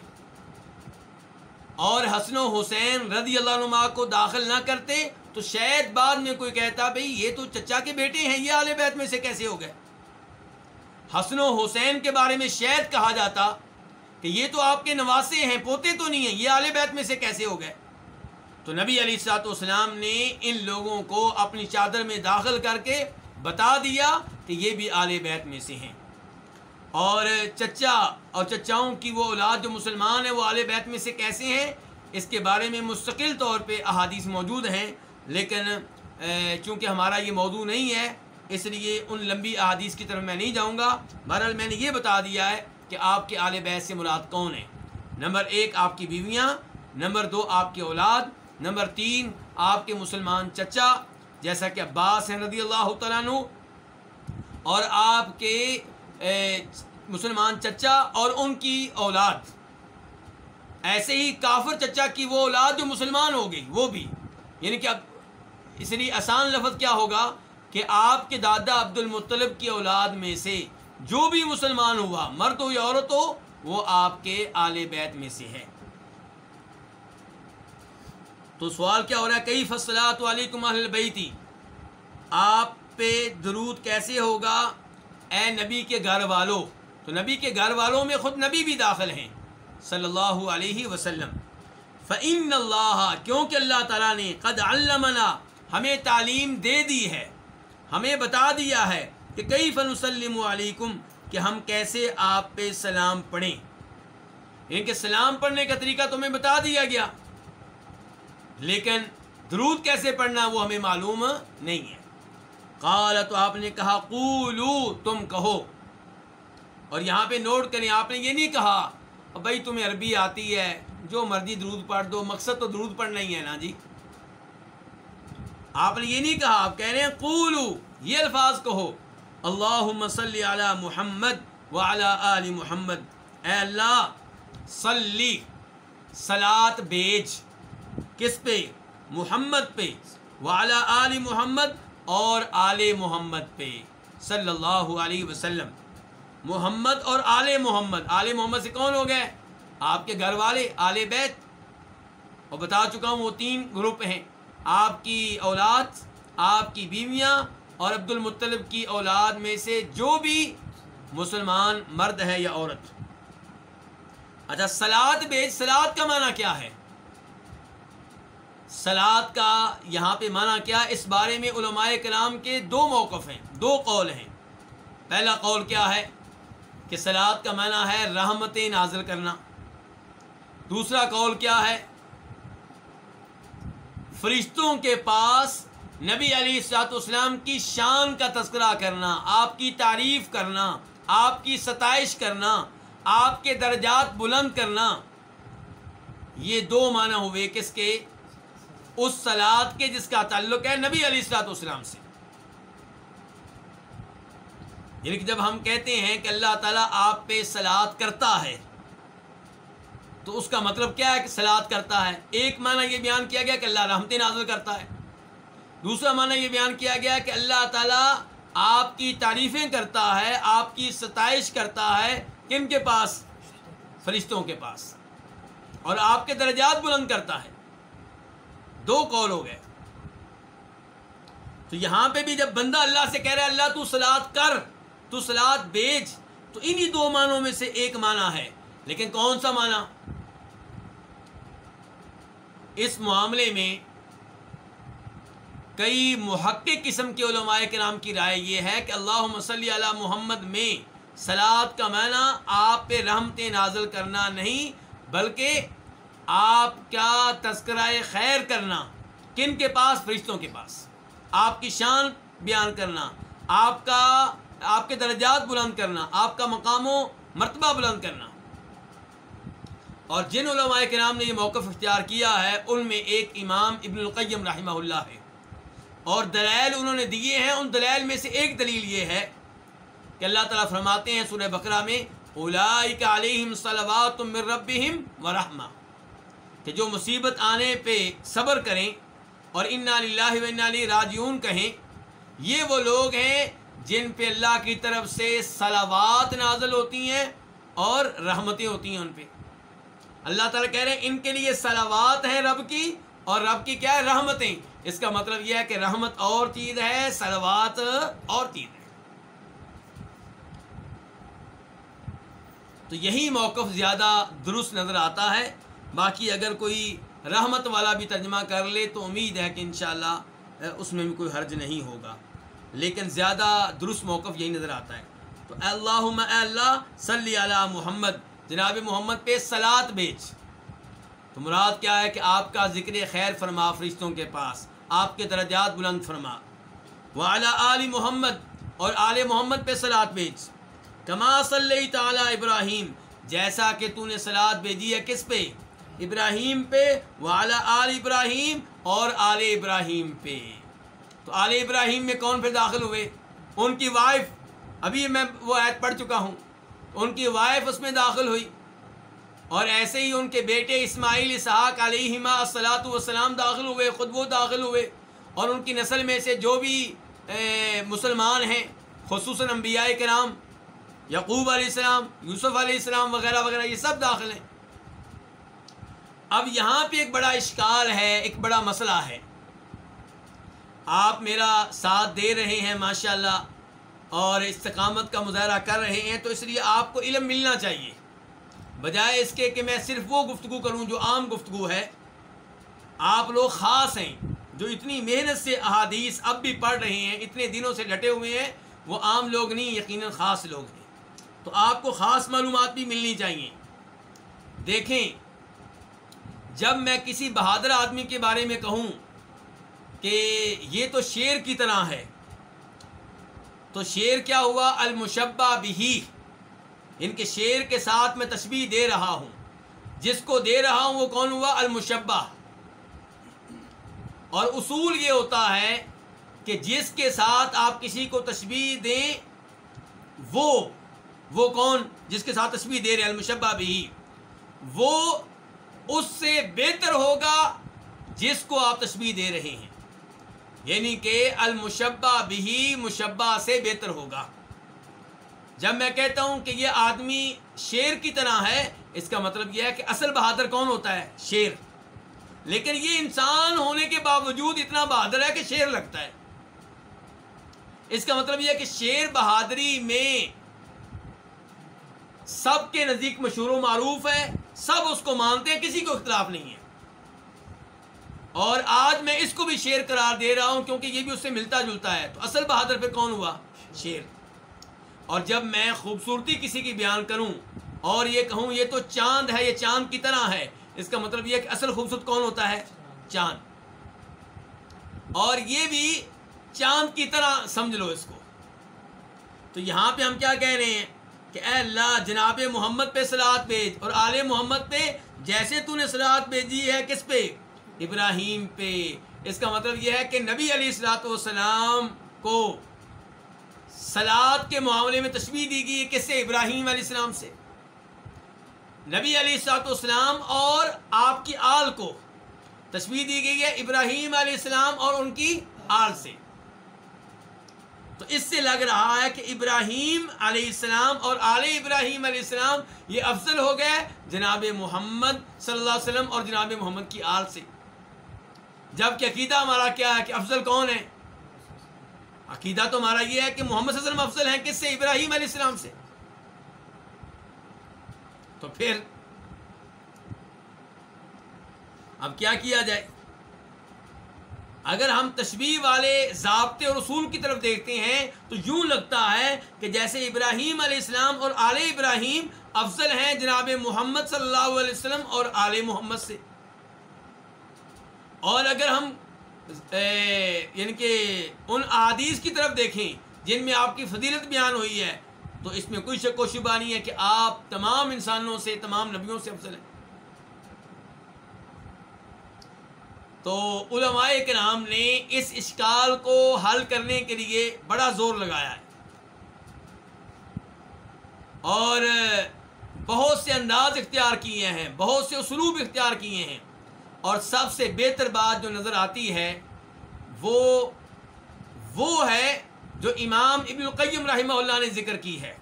اور حسن و حسین رضی اللہ عنہ کو داخل نہ کرتے تو شاید بعد میں کوئی کہتا بھئی یہ تو چچا کے بیٹے ہیں، یہ آل بیت میں سے کیسے ہو گئے؟ حسن و حسین کے بارے میں شاید کہا جاتا کہ یہ تو آپ کے نواسے ہیں، پوتے تو نہیں ہیں، یہ آل بیت میں سے کیسے ہو گئے؟ تو نبی علی سات والسلام نے ان لوگوں کو اپنی چادر میں داخل کر کے بتا دیا کہ یہ بھی آل بیت میں سے ہیں۔ اور چچا اور چچاؤں کی وہ اولاد جو مسلمان ہیں وہ آل بیت میں سے کیسے ہیں؟ اس کے بارے میں مستقل طور پہ احادیث موجود ہیں، لیکن چونکہ ہمارا یہ موضوع نہیں ہے، اس لیے ان لمبی احادیث کی طرف میں نہیں جاؤں گا۔ بہرحال میں نے یہ بتا دیا ہے کہ آپ کے آل بیت سے مراد کون ہیں۔ نمبر ایک، آپ کی بیویاں، نمبر دو، آپ کی اولاد، نمبر تین، آپ کے مسلمان چچا، جیسا کہ عباس ہیں رضی اللہ تعالیٰ عنہ، اور آپ کے مسلمان چچا اور ان کی اولاد۔ ایسے ہی کافر چچا کی وہ اولاد جو مسلمان ہو گئی، وہ بھی۔ یعنی کہ اب اس لیے آسان لفظ کیا ہوگا کہ آپ کے دادا عبد المطلب کی اولاد میں سے جو بھی مسلمان ہوا، مرد ہو یا عورت ہو، وہ آپ کے آل بیت میں سے ہے۔ تو سوال کیا ہو رہا ہے؟ کئی فصلات علیکم اہل بیتی آپ پہ درود کیسے ہوگا؟ اے نبی کے گھر والوں، تو نبی کے گھر والوں میں خود نبی بھی داخل ہیں۔ صلی اللہ علیہ وسلم۔ فعن اللہ کیونکہ اللہ تعالیٰ نے قد علمنا، ہمیں تعلیم دے دی ہے، ہمیں بتا دیا ہے کہ کئی فن وسلم علیکم، کہ ہم کیسے آپ پہ سلام پڑھیں۔ ان کے سلام پڑھنے کا طریقہ تمہیں بتا دیا گیا، لیکن درود کیسے پڑھنا وہ ہمیں معلوم نہیں ہے۔ قال تو آپ نے کہا، قولو، تم کہو۔ اور یہاں پہ نوٹ کریں، آپ نے یہ نہیں کہا بھائی تمہیں عربی آتی ہے، جو مرضی درود پڑھ دو، مقصد تو درود پڑھنا ہی ہے نا جی۔ آپ نے یہ نہیں کہا، آپ کہہ رہے ہیں، قولو، یہ الفاظ کہو۔ اللہ صلی علی محمد وعلی آل محمد۔ اے اللہ، صلی سلات بیج کس پہ؟ محمد پہ۔ وعلی آل محمد اور آل محمد پہ۔ صلی اللہ علیہ وسلم۔ محمد اور آل محمد۔ آل محمد سے کون ہو گئے؟ آپ کے گھر والے، آل بیت۔ اور بتا چکا ہوں وہ تین گروپ ہیں۔ آپ کی اولاد، آپ کی بیویاں اور عبد المطلب کی اولاد میں سے جو بھی مسلمان مرد ہے یا عورت۔ اچھا سلاد بیچ سلاد کا معنی کیا ہے؟ سلاد کا یہاں پہ معنی کیا؟ اس بارے میں علماء کلام کے دو موقف ہیں، دو قول ہیں۔ پہلا قول کیا ہے؟ کہ سلاد کا معنی ہے رحمت نازل کرنا۔ دوسرا قول کیا ہے؟ فرشتوں کے پاس نبی علی السلاط اسلام کی شان کا تذکرہ کرنا، آپ کی تعریف کرنا، آپ کی ستائش کرنا، آپ کے درجات بلند کرنا۔ یہ دو معنی ہوئے، کس کے؟ اس سلاد کے جس کا تعلق ہے نبی علی السلاط اسلام سے۔ یعنی کہ جب ہم کہتے ہیں کہ اللہ تعالیٰ آپ پہ سلاد کرتا ہے، تو اس کا مطلب کیا ہے کہ سلاد کرتا ہے؟ ایک معنی یہ بیان کیا گیا کہ اللہ رحمت نازل کرتا ہے۔ دوسرا معنی یہ بیان کیا گیا کہ اللہ تعالیٰ آپ کی تعریفیں کرتا ہے، آپ کی ستائش کرتا ہے کن کے پاس؟ فرشتوں کے پاس۔ اور آپ کے درجات بلند کرتا ہے۔ دو قول ہو گئے۔ تو یہاں پہ بھی جب بندہ اللہ سے کہہ رہا ہے، اللہ تو سلاد کر، تو سلاد بیچ تو انہی دو معنوں میں سے ایک معنی ہے۔ لیکن کون سا معنی؟ اس معاملے میں کئی محقق قسم کے علماء کے نام کی رائے یہ ہے کہ اللہ صلی علی محمد میں سلاد کا معنی آپ پہ رحمت نازل کرنا نہیں، بلکہ آپ کا تذکرہ خیر کرنا؟ کن کے پاس؟ فرشتوں کے پاس۔ آپ کی شان بیان کرنا، آپ کا، آپ کے درجات بلند کرنا، آپ کا مقام و مرتبہ بلند کرنا۔ اور جن علماء کے نام نے یہ موقف اختیار کیا ہے، ان میں ایک امام ابن القیم رحمہ اللہ ہے۔ اور دلائل انہوں نے دیے ہیں، ان دلائل میں سے ایک دلیل یہ ہے کہ اللہ تعالیٰ فرماتے ہیں سورہ بقرہ میں علیہم صلوات من ربہم ورحمہ کہ جو مصیبت آنے پہ صبر کریں اور انا للہ و انا علیہ راجعون کہیں، یہ وہ لوگ ہیں جن پہ اللہ کی طرف سے صلوات نازل ہوتی ہیں اور رحمتیں ہوتی ہیں ان پہ۔ اللہ تعالیٰ کہہ رہے ہیں، ان کے لیے صلوات ہیں رب کی اور رب کی کیا ہے؟ رحمتیں۔ اس کا مطلب یہ ہے کہ رحمت اور چیز ہے سلوات اور چیز ہے۔ تو یہی موقف زیادہ درست نظر آتا ہے۔ باقی اگر کوئی رحمت والا بھی ترجمہ کر لے تو امید ہے کہ انشاءاللہ اس میں بھی کوئی حرج نہیں ہوگا۔ لیکن زیادہ درست موقف یہی نظر آتا ہے۔ تو اللہ اے اللہ، صلی علی محمد، جناب محمد پہ سلاد بیچ تو مراد کیا ہے کہ آپ کا ذکر خیر فرما فرشتوں کے پاس، آپ کے درجات بلند فرما۔ وہ اعلیٰ علی محمد اور آل محمد پہ سلاد بیچ کما صلی تعالیٰ ابراہیم، جیسا کہ تو نے سلاد بھیجی ہے کس پہ؟ ابراہیم پہ وہ آل ابراہیم اور آل ابراہیم پہ۔ تو آل ابراہیم میں کون پہ داخل ہوئے؟ ان کی وائف ابھی میں وہ عید پڑھ چکا ہوں۔ ان کی وائف اس میں داخل ہوئی۔ اور ایسے ہی ان کے بیٹے اسماعیل، اسحاق علیہما السلاۃ والسلام داخل ہوئے، خود وہ داخل ہوئے۔ اور ان کی نسل میں سے جو بھی مسلمان ہیں، خصوصاً انبیاء کرام، یعقوب علیہ السلام، یوسف علیہ السلام وغیرہ وغیرہ، یہ سب داخل ہیں۔ اب یہاں پہ ایک بڑا اشکال ہے، ایک بڑا مسئلہ ہے۔ آپ میرا ساتھ دے رہے ہیں، ماشاءاللہ، اور استقامت کا مظاہرہ کر رہے ہیں، تو اس لیے آپ کو علم ملنا چاہیے۔ بجائے اس کے کہ میں صرف وہ گفتگو کروں جو عام گفتگو ہے۔ آپ لوگ خاص ہیں، جو اتنی محنت سے احادیث اب بھی پڑھ رہے ہیں، اتنے دنوں سے ڈٹے ہوئے ہیں، وہ عام لوگ نہیں، یقیناً خاص لوگ ہیں۔ تو آپ کو خاص معلومات بھی ملنی چاہیے۔ دیکھیں جب میں کسی بہادر آدمی کے بارے میں کہوں کہ یہ تو شیر کی طرح ہے، تو شیر کیا ہوا؟ المشبہ بھی ان کے شیر کے ساتھ میں تشبیح دے رہا ہوں۔ جس کو دے رہا ہوں وہ کون ہوا؟ المشبہ۔ اور اصول یہ ہوتا ہے کہ جس کے ساتھ آپ کسی کو تشبیح دیں، وہ وہ کون؟ جس کے ساتھ تشبیح دے رہے المشبہ بھی وہ اس سے بہتر ہوگا جس کو آپ تشبیح دے رہے ہیں۔ یعنی کہ المشبہ بھی مشبہ سے بہتر ہوگا۔ جب میں کہتا ہوں کہ یہ آدمی شیر کی طرح ہے، اس کا مطلب یہ ہے کہ اصل بہادر کون ہوتا ہے؟ شیر۔ لیکن یہ انسان ہونے کے باوجود اتنا بہادر ہے کہ شیر لگتا ہے۔ اس کا مطلب یہ ہے کہ شیر بہادری میں سب کے نزدیک مشہور و معروف ہے، سب اس کو مانتے ہیں، کسی کو اختلاف نہیں ہے۔ اور آج میں اس کو بھی شیر قرار دے رہا ہوں، کیونکہ یہ بھی اس سے ملتا جلتا ہے۔ تو اصل بہادر پہ کون ہوا؟ شیر۔ اور جب میں خوبصورتی کسی کی بیان کروں اور یہ کہوں، یہ تو چاند ہے، یہ چاند کی طرح ہے۔ اس کا مطلب یہ کہ اصل خوبصورت کون ہوتا ہے؟ چاند۔ اور یہ بھی چاند کی طرح، سمجھ لو اس کو۔ تو یہاں پہ ہم کیا کہہ رہے ہیں؟ کہ اے اللہ جناب محمد پہ سلاد بھیج اور آل محمد پہ جیسے تو نے سلاد بھیجی ہے کس پہ؟ ابراہیم پہ۔ اس کا مطلب یہ ہے کہ نبی علیہ السلاۃ والسلام کو سلاد کے معاملے میں تشبیح دی گئی ہے کس سے؟ ابراہیم علیہ السلام سے۔ نبی علیہ السلاط والسلام اور آپ کی آل کو تشبیح دی گئی ہے ابراہیم علیہ السلام اور ان کی آل سے۔ تو اس سے لگ رہا ہے کہ ابراہیم علیہ السلام اور آل ابراہیم علیہ السلام یہ افضل ہو گئے جناب محمد صلی اللہ علیہ وسلم اور جناب محمد کی آل سے۔ جبکہ عقیدہ ہمارا کیا ہے کہ افضل کون ہے؟ عقیدہ تو ہمارا یہ ہے کہ محمد صلی اللہ علیہ وسلم افضل ہیں کس سے؟ ابراہیم علیہ السلام سے۔ تو پھر اب کیا کیا جائے؟ اگر ہم تشبیح والے ضابطے اور اصول کی طرف دیکھتے ہیں، تو یوں لگتا ہے کہ جیسے ابراہیم علیہ السلام اور آل ابراہیم افضل ہیں جناب محمد صلی اللہ علیہ وسلم اور آل محمد سے۔ اور اگر ہم یعنی کہ ان احادیث کی طرف دیکھیں، جن میں آپ کی فضیلت بیان ہوئی ہے، تو اس میں کوئی شک و شبہ نہیں ہے کہ آپ تمام انسانوں سے، تمام نبیوں سے افضل ہیں۔ تو علماء کرام نے اس اشکال کو حل کرنے کے لیے بڑا زور لگایا ہے۔ اور بہت سے انداز اختیار کیے ہیں، بہت سے اسلوب اختیار کیے ہیں۔ اور سب سے بہتر بات جو نظر آتی ہے، وہ وہ ہے جو امام ابن القیم رحمہ اللہ نے ذکر کی ہے۔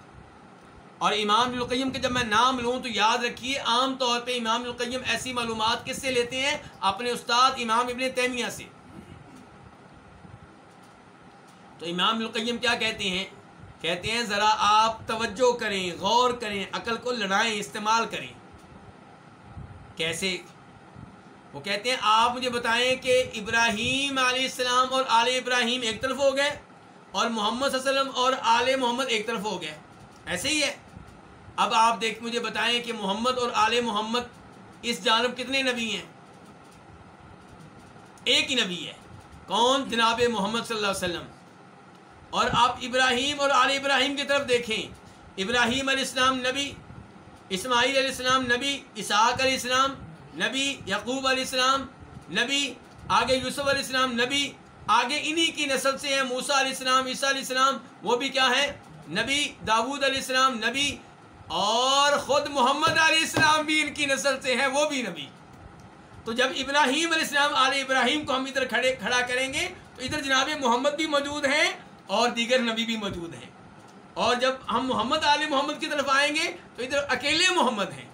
اور امام القیم کے جب میں نام لوں تو یاد رکھیے، عام طور پہ امام القیم ایسی معلومات کس سے لیتے ہیں؟ اپنے استاد امام ابن تیمیہ سے۔ تو امام القیم کیا کہتے ہیں؟ کہتے ہیں، ذرا آپ توجہ کریں، غور کریں، عقل کو لڑائیں، استعمال کریں۔ کیسے؟ وہ کہتے ہیں، آپ مجھے بتائیں کہ ابراہیم علیہ السلام اور آل ابراہیم ایک طرف ہو گئے اور محمد صلی اللہ علیہ وسلم اور آل محمد ایک طرف ہو گئے۔ ایسے ہی ہے۔ اب آپ دیکھ مجھے بتائیں کہ محمد اور آل محمد اس جانب کتنے نبی ہیں؟ ایک ہی نبی ہے۔ کون؟ جناب محمد صلی اللہ علیہ وسلم۔ اور آپ ابراہیم اور آل ابراہیم کی طرف دیکھیں۔ ابراہیم علیہ السلام نبی، اسماعیل علیہ السلام نبی، اسحاق علیہ السلام نبی، یعقوب علیہ السلام نبی، آگے یوسف علیہ السلام نبی، آگے انہی کی نسل سے ہیں۔ موسا علیہ السلام، عیسیٰ علیہ السلام، وہ بھی کیا ہے نبی، داود علیہ السلام نبی اور خود محمد علیہ السلام بھی ان کی نسل سے ہیں، وہ بھی نبی۔ تو جب ابراہیم علیہ السلام علیہ ابراہیم کو ہم ادھر کھڑے کھڑا کریں گے، تو ادھر جناب محمد بھی موجود ہیں اور دیگر نبی بھی موجود ہیں۔ اور جب ہم محمد علیہ محمد کی طرف آئیں گے، تو ادھر اکیلے محمد ہیں۔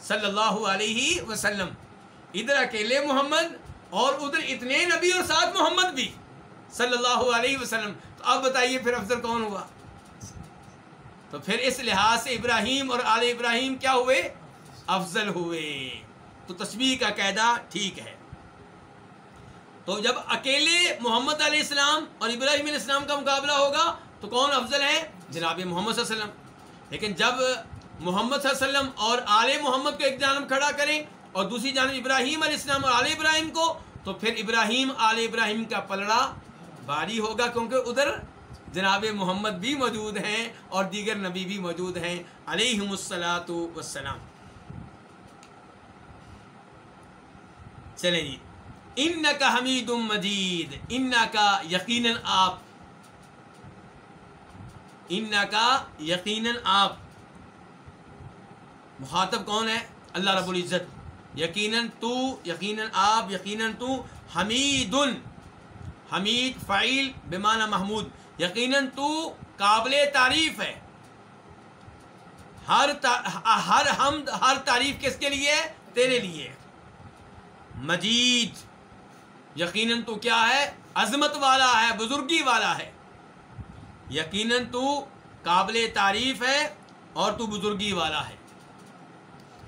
صلی اللہ علیہ وسلم۔ ادھر اکیلے محمد اور ادھر اتنے نبی اور ساتھ محمد بھی۔ صلی اللہ علیہ وسلم۔ تو اب بتائیے پھر افضل کون ہوا؟ تو پھر اس لحاظ سے ابراہیم اور آل ابراہیم کیا ہوئے؟ افضل ہوئے۔ تو تصویر کا قاعدہ ٹھیک ہے۔ تو جب اکیلے محمد علیہ السلام اور ابراہیم علیہ السلام کا مقابلہ ہوگا، تو کون افضل ہے جناب محمد صلی اللہ علیہ وسلم۔ لیکن جب محمد صلی اللہ علیہ وسلم اور آل محمد کو ایک جانب کھڑا کریں اور دوسری جانب ابراہیم علیہ السلام اور آل ابراہیم کو، تو پھر ابراہیم آل ابراہیم کا پلڑا باری ہوگا، کیونکہ ادھر جناب محمد بھی موجود ہیں اور دیگر نبی بھی موجود ہیں۔ علیہم السلاۃ وسلام چلیں جی۔ ان کا حمید مجید۔ ان کا یقیناً آپ۔ ان کا یقیناً آپ۔ مخاطب کون ہے؟ اللہ رب العزت۔ یقیناً تو، یقیناً آپ، یقیناً تو۔ حمید۔ حمید فعیل بمانہ محمود۔ یقیناً تو قابل تعریف ہے۔ ہر ہر حمد، ہر تعریف کس کے لیے؟ تیرے لیے۔ مجید، یقیناً تو کیا ہے؟ عظمت والا ہے، بزرگی والا ہے۔ یقیناً تو قابل تعریف ہے اور تو بزرگی والا ہے۔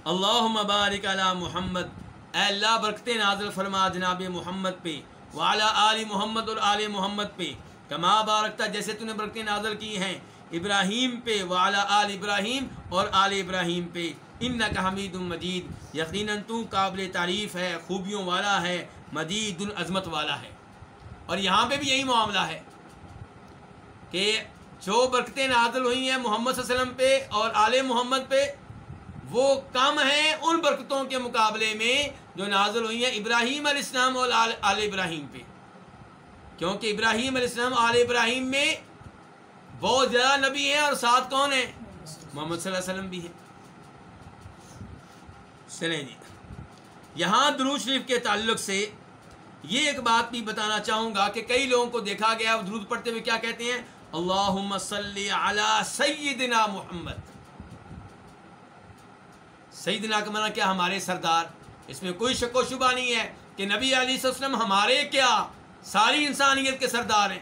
اللہ مبارک علی محمد۔ اے اللہ برکت نازل فرما جناب محمد پہ۔ والا آل محمد اور آل محمد پہ۔ کما بارکتا جیسے تو نے برکتیں نازل کی ہیں، ابراہیم پہ والا آل ابراہیم اور آل ابراہیم پہ۔ ان کا حمید المجید یقیناً تو قابل تعریف ہے، خوبیوں والا ہے مجید العظمت والا ہے۔ اور یہاں پہ بھی یہی معاملہ ہے کہ جو برکتیں نازل ہوئی ہیں محمد صلی اللہ علیہ وسلم پہ اور آل محمد پہ، وہ کم ہیں ان برکتوں کے مقابلے میں جو نازل ہوئی ہیں ابراہیم علیہ السلام اور آل ابراہیم پہ۔ کیونکہ ابراہیم علیہ السلام آل ابراہیم میں بہت زیادہ نبی ہیں اور ساتھ کون ہیں؟ محمد صلی اللہ علیہ وسلم بھی ہیں۔ چلیں جی۔ یہاں درود شریف کے تعلق سے یہ ایک بات بھی بتانا چاہوں گا کہ کئی لوگوں کو دیکھا گیا درود پڑھتے ہوئے کیا کہتے ہیں؟ اللہ صلی علی سیدنا محمد۔ سیدنا کا منع کیا؟ ہمارے سردار۔ اس میں کوئی شک و شبہ نہیں ہے کہ نبی علیہ وسلم ہمارے کیا ساری انسانیت کے سردار ہیں۔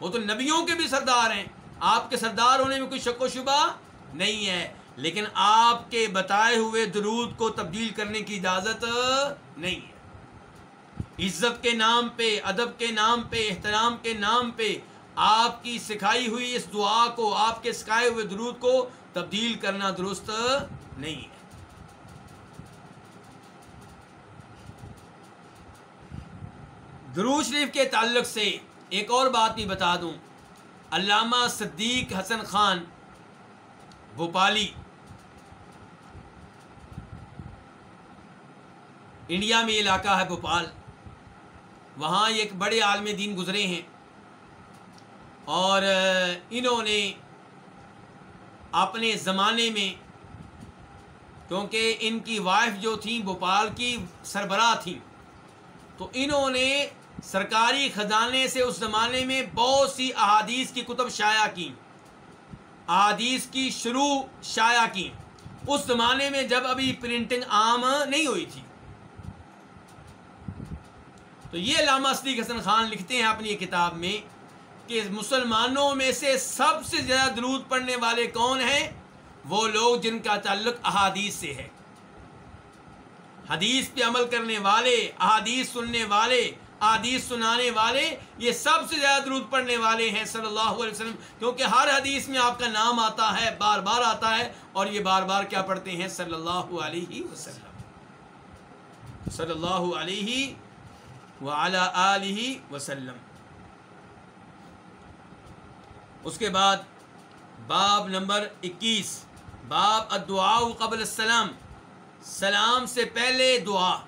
وہ تو نبیوں کے بھی سردار ہیں۔ آپ کے سردار ہونے میں کوئی شک و شبہ نہیں ہے۔ لیکن آپ کے بتائے ہوئے درود کو تبدیل کرنے کی اجازت نہیں ہے۔ عزت کے نام پہ، ادب کے نام پہ، احترام کے نام پہ آپ کی سکھائی ہوئی اس دعا کو، آپ کے سکھائے ہوئے درود کو تبدیل کرنا درست نہیں ہے۔ درود شریف کے تعلق سے ایک اور بات بھی بتا دوں۔ علامہ صدیق حسن خان، بھوپالی۔ انڈیا میں علاقہ ہے بھوپال۔ وہاں ایک بڑے عالم دین گزرے ہیں۔ اور، انہوں نے اپنے زمانے میں، کیونکہ ان کی وائف جو تھیں، بھوپال کی سربراہ تھیں، تو انہوں نے سرکاری خزانے سے اس زمانے میں بہت سی احادیث کی کتب شائع کی احادیث کی شروع شائع کی اس زمانے میں جب ابھی پرنٹنگ عام نہیں ہوئی تھی۔ تو یہ علامہ صدیق حسن خان لکھتے ہیں اپنی کتاب میں کہ مسلمانوں میں سے سب سے زیادہ درود پڑھنے والے کون ہیں؟ وہ لوگ جن کا تعلق احادیث سے ہے۔ حدیث پہ عمل کرنے والے، احادیث سننے والے حدیث سنانے والے، یہ سب سے زیادہ درود پڑھنے والے ہیں صلی اللہ علیہ وسلم، کیونکہ ہر حدیث میں آپ کا نام آتا ہے، بار بار آتا ہے، اور یہ بار بار کیا پڑھتے ہیں؟ صلی اللہ علیہ وسلم۔ صلی اللہ علیہ ولی وسلم۔ اس کے بعد باب نمبر اکیس، باب ادعا قبل السلام۔ سلام سے پہلے دعا۔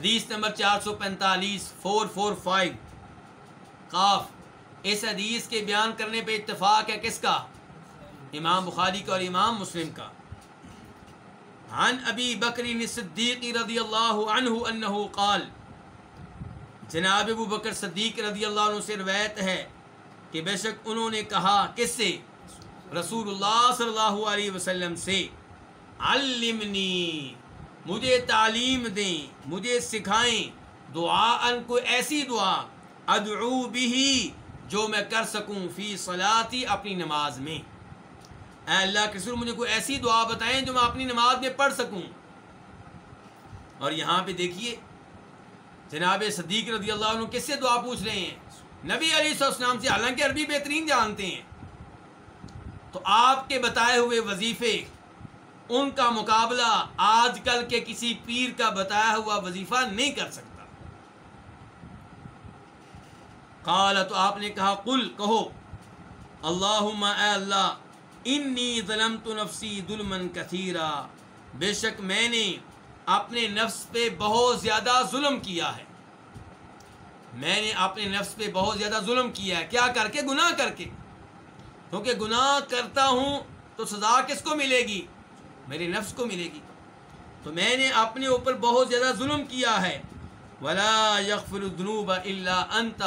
حدیث نمبر چار سو پینتالیس فور فور فائیو قاف، اس حدیث کے بیان کرنے پہ اتفاق ہے کس کا؟ امام بخاری کا اور امام مسلم کا۔ عن ابی بکری صدیق رضی اللہ عنہ انہ قال، جناب ابو بکر صدیق رضی اللہ عنہ سے روایت ہے کہ بے شک انہوں نے کہا، کس سے؟ رسول اللہ صلی اللہ علیہ وسلم سے۔ علمنی مجھے تعلیم دیں، مجھے سکھائیں۔ دعا ان کو ایسی دعا، ادعو بھی جو میں کر سکوں فی صلاتی اپنی نماز میں۔ اے اللہ کے سر، مجھے کوئی ایسی دعا بتائیں جو میں اپنی نماز میں پڑھ سکوں۔ اور یہاں پہ دیکھیے، جناب صدیق رضی اللہ عنہ کس سے دعا پوچھ رہے ہیں؟ نبی علیہ السلام سے، حالانکہ عربی بہترین جانتے ہیں۔ تو آپ کے بتائے ہوئے وظیفے ان کا مقابلہ آج کل کے کسی پیر کا بتایا ہوا وظیفہ نہیں کر سکتا۔ قال تو آپ نے کہا، قل، کہو، اللہم، اے اللہ، انی ظلمت نفسی ظلمن کثیرا۔ بے شک میں نے اپنے نفس پہ بہت زیادہ ظلم کیا ہے۔ میں نے اپنے نفس پہ بہت زیادہ ظلم کیا ہے۔ کیا کر کے؟ گناہ کر کے۔ کیونکہ گناہ کرتا ہوں تو سزا کس کو ملے گی؟ میرے نفس کو ملے گی۔ تو میں نے اپنے اوپر بہت زیادہ ظلم کیا ہے۔ ولا یغفر الذنوب الا انت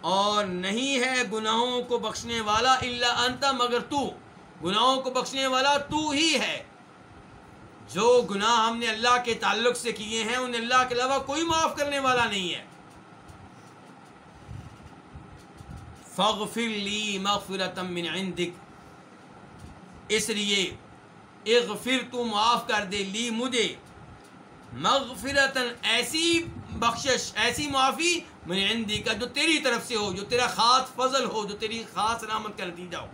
اور نہیں ہے گناہوں کو بخشنے والا الا انت مگر تو۔ گناہوں کو بخشنے والا تو ہی ہے۔ جو گناہ ہم نے اللہ کے تعلق سے کیے ہیں انہیں اللہ کے علاوہ کوئی معاف کرنے والا نہیں ہے۔ فغفر لی مغفرتم من عندک اس لیے اغفر تو معاف کر دے، لی مجھے۔ مغفرتن ایسی بخشش، ایسی معافی من عندی کا، جو تیری طرف سے ہو، جو تیرا خاص فضل ہو، جو تیری خاص رحمت کا نتیجہ ہو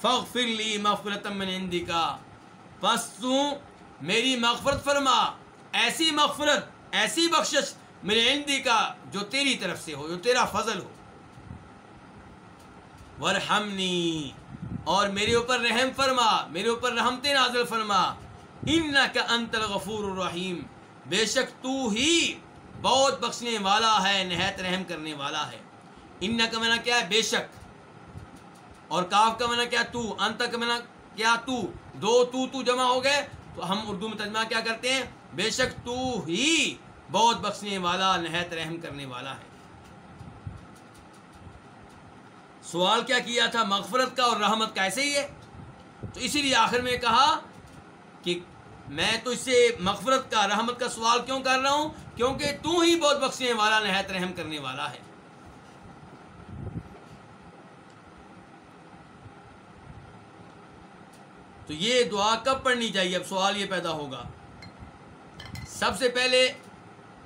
فغفر لی مغفرتم من عندی کا۔ پس تو میری مغفرت فرما۔ ایسی مغفرت، ایسی بخشش میرے عندی کا، جو تیری طرف سے ہو، جو تیرا فضل ہو۔ ورحمنی۔ اور میرے اوپر رحم فرما، میرے اوپر رحمت نازل فرما۔ ان کا انت الغفور الرحیم۔ بے شک تو ہی بہت بخشنے والا ہے، نہایت رحم کرنے والا ہے۔ ان کا منع کیا ہے؟ بے شک۔ اور کاف کا منع کیا تو۔ انت کا منع کیا؟ تو۔ دو تو تو جمع ہو گئے۔ تو ہم اردو میں ترجمہ کیا کرتے ہیں؟ بے شک تو ہی بہت بخشنے والا، نہایت رحم کرنے والا ہے۔ سوال کیا کیا تھا؟ مغفرت کا اور رحمت کا ایسے ہی ہے؟ تو اسی لیے آخر میں کہا کہ میں تو اس سے مغفرت کا، رحمت کا سوال کیوں کر رہا ہوں؟ کیونکہ تو ہی بہت بخشنے والا، نہایت رحم کرنے والا ہے۔ تو یہ دعا کب پڑھنی چاہیے؟ اب سوال یہ پیدا ہوگا۔ سب سے پہلے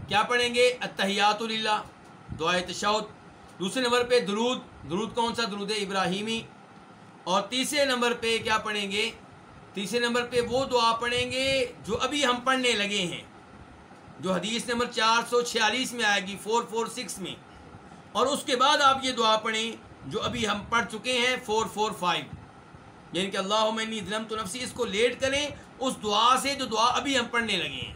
کیا پڑھیں گے؟ اتحیات اللہ دعائے تشود دوسرے نمبر پہ درود. درود کون سا؟ درود ابراہیمی. اور تیسرے نمبر پہ کیا پڑھیں گے؟ تیسرے نمبر پہ وہ دعا پڑھیں گے جو ابھی ہم پڑھنے لگے ہیں، جو حدیث نمبر چار سو چھیالیس میں آئے گی فور فور سکس میں. اور اس کے بعد آپ یہ دعا پڑھیں جو ابھی ہم پڑھ چکے ہیں فور فور فائیو یعنی کہ اللہ عمنی ظلم تو نفسی، اس کو لیٹ کریں، اس دعا سے جو دعا ابھی ہم پڑھنے لگے ہیں.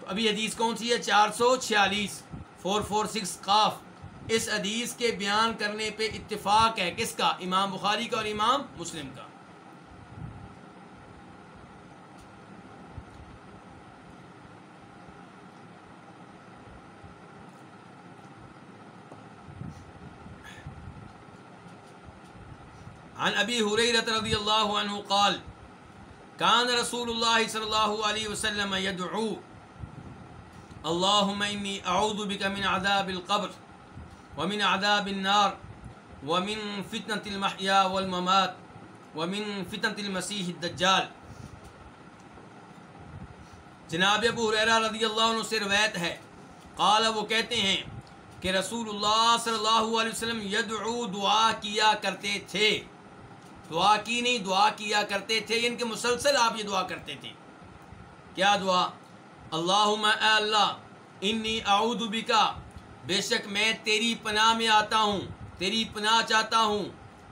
تو ابھی حدیث کون سی ہے؟ چار سو چھیالیس. فور فور سکس قاف. اس حدیث کے بیان کرنے پہ اتفاق ہے۔ کس کا؟ امام بخاری کا اور امام مسلم کا۔ عن ابی حریرت رضی اللہ عنہ قال، کان رسول اللہ صلی اللہ علیہ وسلم یدعو، اللہم انی اعوذ بک من عذاب القبر۔ ومن عذاب النار، ومن فتنة المحيا والممات، ومن فتنة المسیح الدجال. جناب ابو حریرہ رضی اللہ عنہ سے روایت ہے، قال وہ کہتے ہیں کہ رسول اللہ صلی اللہ علیہ وسلم یدعو دعا کیا کرتے تھے۔ دعا کی نہیں، دعا کیا کرتے تھے یعنی ان کے مسلسل آپ یہ دعا کرتے تھے۔ کیا دعا؟ اللہم اے اللہ، انی اعوذ بکا بے شک میں تیری پناہ میں آتا ہوں، تیری پناہ چاہتا ہوں۔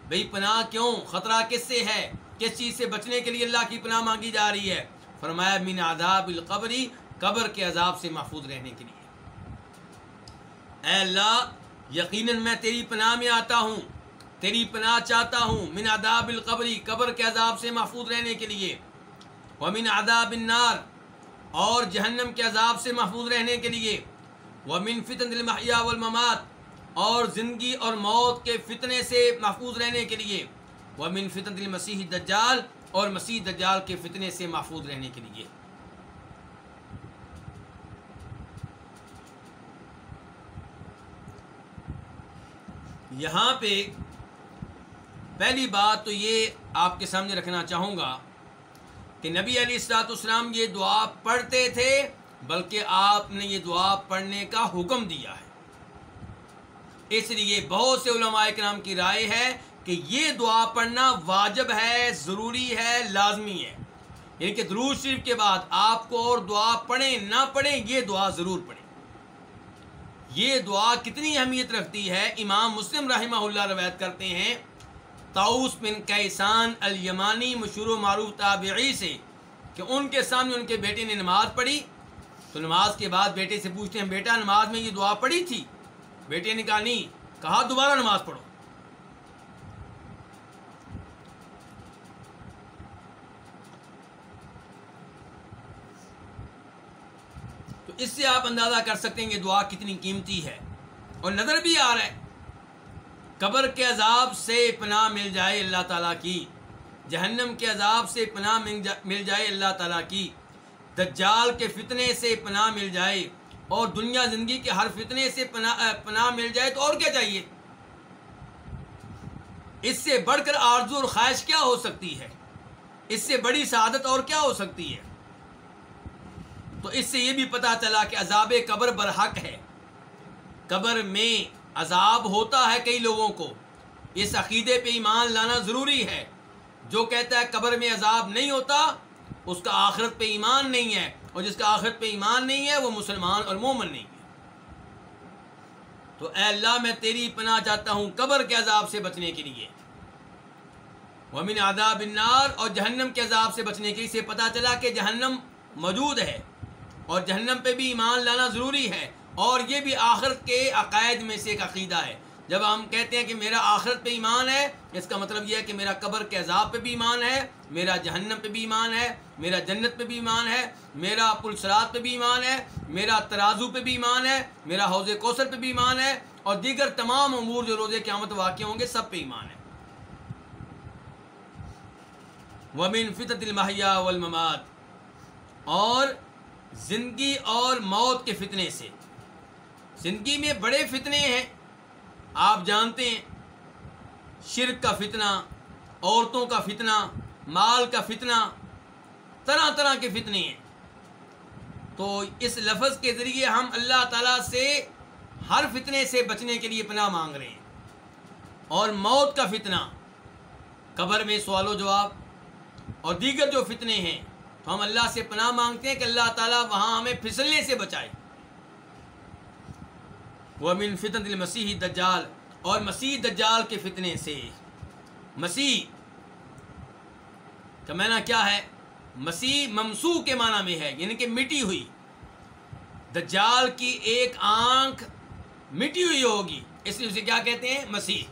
بھئی پناہ کیوں؟ خطرہ کس سے ہے؟ کس چیز سے بچنے کے لیے اللہ کی پناہ مانگی جا رہی ہے؟ فرمایا، من عذاب القبری قبر کے عذاب سے محفوظ رہنے کے لیے۔ اے اللہ، یقیناً میں تیری پناہ میں آتا ہوں، تیری پناہ چاہتا ہوں۔ من عذاب القبری قبر کے عذاب سے محفوظ رہنے کے لیے۔ ومن عذاب النار، اور جہنم کے عذاب سے محفوظ رہنے کے لیے۔ ومن فتن المحیا والممات، اور زندگی اور موت کے فتنے سے محفوظ رہنے کے لیے۔ ومن فتن المسیح دجال اور مسیح دجال کے فتنے سے محفوظ رہنے کے لیے۔ یہاں پہ پہلی بات تو یہ آپ کے سامنے رکھنا چاہوں گا کہ نبی علی السلاط اسلام یہ دعا پڑھتے تھے۔ بلکہ آپ نے یہ دعا پڑھنے کا حکم دیا ہے۔ اس لیے بہت سے علماء کرام کی رائے ہے کہ یہ دعا پڑھنا واجب ہے، ضروری ہے، لازمی ہے۔ یعنی کہ درود شریف کے بعد آپ کو اور دعا پڑھیں، نہ پڑھیں، یہ دعا ضرور پڑھیں۔ یہ دعا کتنی اہمیت رکھتی ہے، امام مسلم رحمہ اللہ روایت کرتے ہیں تاؤس بن کیسان الیمانی مشہور و معروف تابعی سے کہ ان کے سامنے ان کے بیٹے نے نماز پڑھی۔ تو نماز کے بعد بیٹے سے پوچھتے ہیں، بیٹا، نماز میں یہ دعا پڑھی تھی؟ بیٹے نے کہا، نہیں، کہا دوبارہ نماز پڑھو۔ تو اس سے آپ اندازہ کر سکتے ہیں کہ دعا کتنی قیمتی ہے۔ اور نظر بھی آ رہا ہے۔ قبر کے عذاب سے پناہ مل جائے اللہ تعالیٰ کی۔ جہنم کے عذاب سے پناہ مل جائے اللہ تعالیٰ کی۔ دجال کے فتنے سے پناہ مل جائے اور دنیا زندگی کے ہر فتنے سے پناہ پناہ مل جائے تو اور کیا چاہیے؟ اس سے بڑھ کر آرزو اور خواہش کیا ہو سکتی ہے؟ اس سے بڑی سعادت اور کیا ہو سکتی ہے؟ تو اس سے یہ بھی پتا چلا کہ عذاب قبر برحق ہے۔ قبر میں عذاب ہوتا ہے کئی لوگوں کو۔ اس عقیدے پہ ایمان لانا ضروری ہے۔ جو کہتا ہے قبر میں عذاب نہیں ہوتا اس کا آخرت پہ ایمان نہیں ہے اور جس کا آخرت پہ ایمان نہیں ہے وہ مسلمان اور مومن نہیں ہے۔ تو اے اللہ، میں تیری پناہ چاہتا ہوں قبر کے عذاب سے بچنے کے لیے۔ ومن عذاب النار اور جہنم کے عذاب سے بچنے کے لیے سے پتہ چلا کہ جہنم موجود ہے اور جہنم پہ بھی ایمان لانا ضروری ہے اور یہ بھی آخرت کے عقائد میں سے ایک عقیدہ ہے۔ جب ہم کہتے ہیں کہ میرا آخرت پہ ایمان ہے، اس کا مطلب یہ ہے کہ میرا قبر کے عذاب پہ بھی ایمان ہے میرا جہنم پہ بھی ایمان ہے، میرا جنت پہ بھی ایمان ہے، میرا پلسرات پہ بھی ایمان ہے، میرا ترازو پہ بھی ایمان ہے، میرا حوض کوثر پہ بھی ایمان ہے، اور دیگر تمام امور جو روزے قیامت واقع ہوں گے، سب پہ ایمان ہے۔ ومن فطت المحیا والممات، اور زندگی اور موت کے فتنے سے۔ زندگی میں بڑے فتنے ہیں، آپ جانتے ہیں، شرک کا فتنہ، عورتوں کا فتنہ مال کا فتنہ، طرح طرح کے فتنے ہیں۔ تو اس لفظ کے ذریعے ہم اللہ تعالیٰ سے ہر فتنے سے بچنے کے لیے پناہ مانگ رہے ہیں۔ اور موت کا فتنہ، قبر میں سوال و جواب اور دیگر جو فتنے ہیں، تو ہم اللہ سے پناہ مانگتے ہیں کہ اللہ تعالیٰ وہاں ہمیں پھسلنے سے بچائے۔ وہ من فتن المسیح دجال اور مسیح دجال کے فتنے سے۔ مسیح کا کیا ہے؟ مسیح ممسو کے معنی میں ہے یعنی کہ مٹی ہوئی۔ دجال کی ایک آنکھ مٹی ہوئی ہوگی۔ اس لیے اسے کیا کہتے ہیں؟ مسیح۔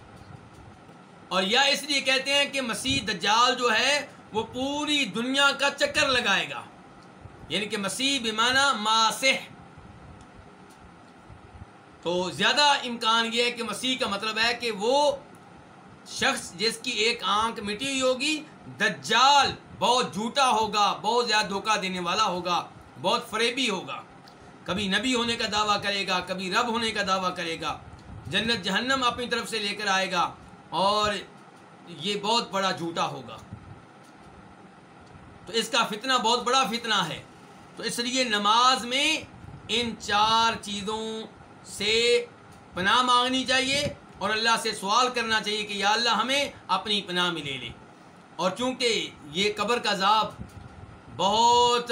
اور یا اس لیے کہتے ہیں کہ مسیح دجال جو ہے، وہ پوری دنیا کا چکر لگائے گا۔ یعنی کہ مسیح بیمانہ ماسح۔ تو زیادہ امکان یہ ہے کہ مسیح کا مطلب ہے کہ وہ شخص جس کی ایک آنکھ مٹی ہوئی ہوگی دجال بہت جھوٹا ہوگا، بہت زیادہ دھوکہ دینے والا ہوگا، بہت فریبی ہوگا۔ کبھی نبی ہونے کا دعویٰ کرے گا، کبھی رب ہونے کا دعویٰ کرے گا۔ جنت جہنم اپنی طرف سے لے کر آئے گا اور یہ بہت بڑا جھوٹا ہوگا۔ تو اس کا فتنہ بہت بڑا فتنہ ہے۔ تو اس لیے نماز میں ان چار چیزوں سے پناہ مانگنی چاہیے اور اللہ سے سوال کرنا چاہیے کہ یا اللہ ہمیں اپنی پناہ میں لے لے۔ اور چونکہ یہ قبر کا عذاب بہت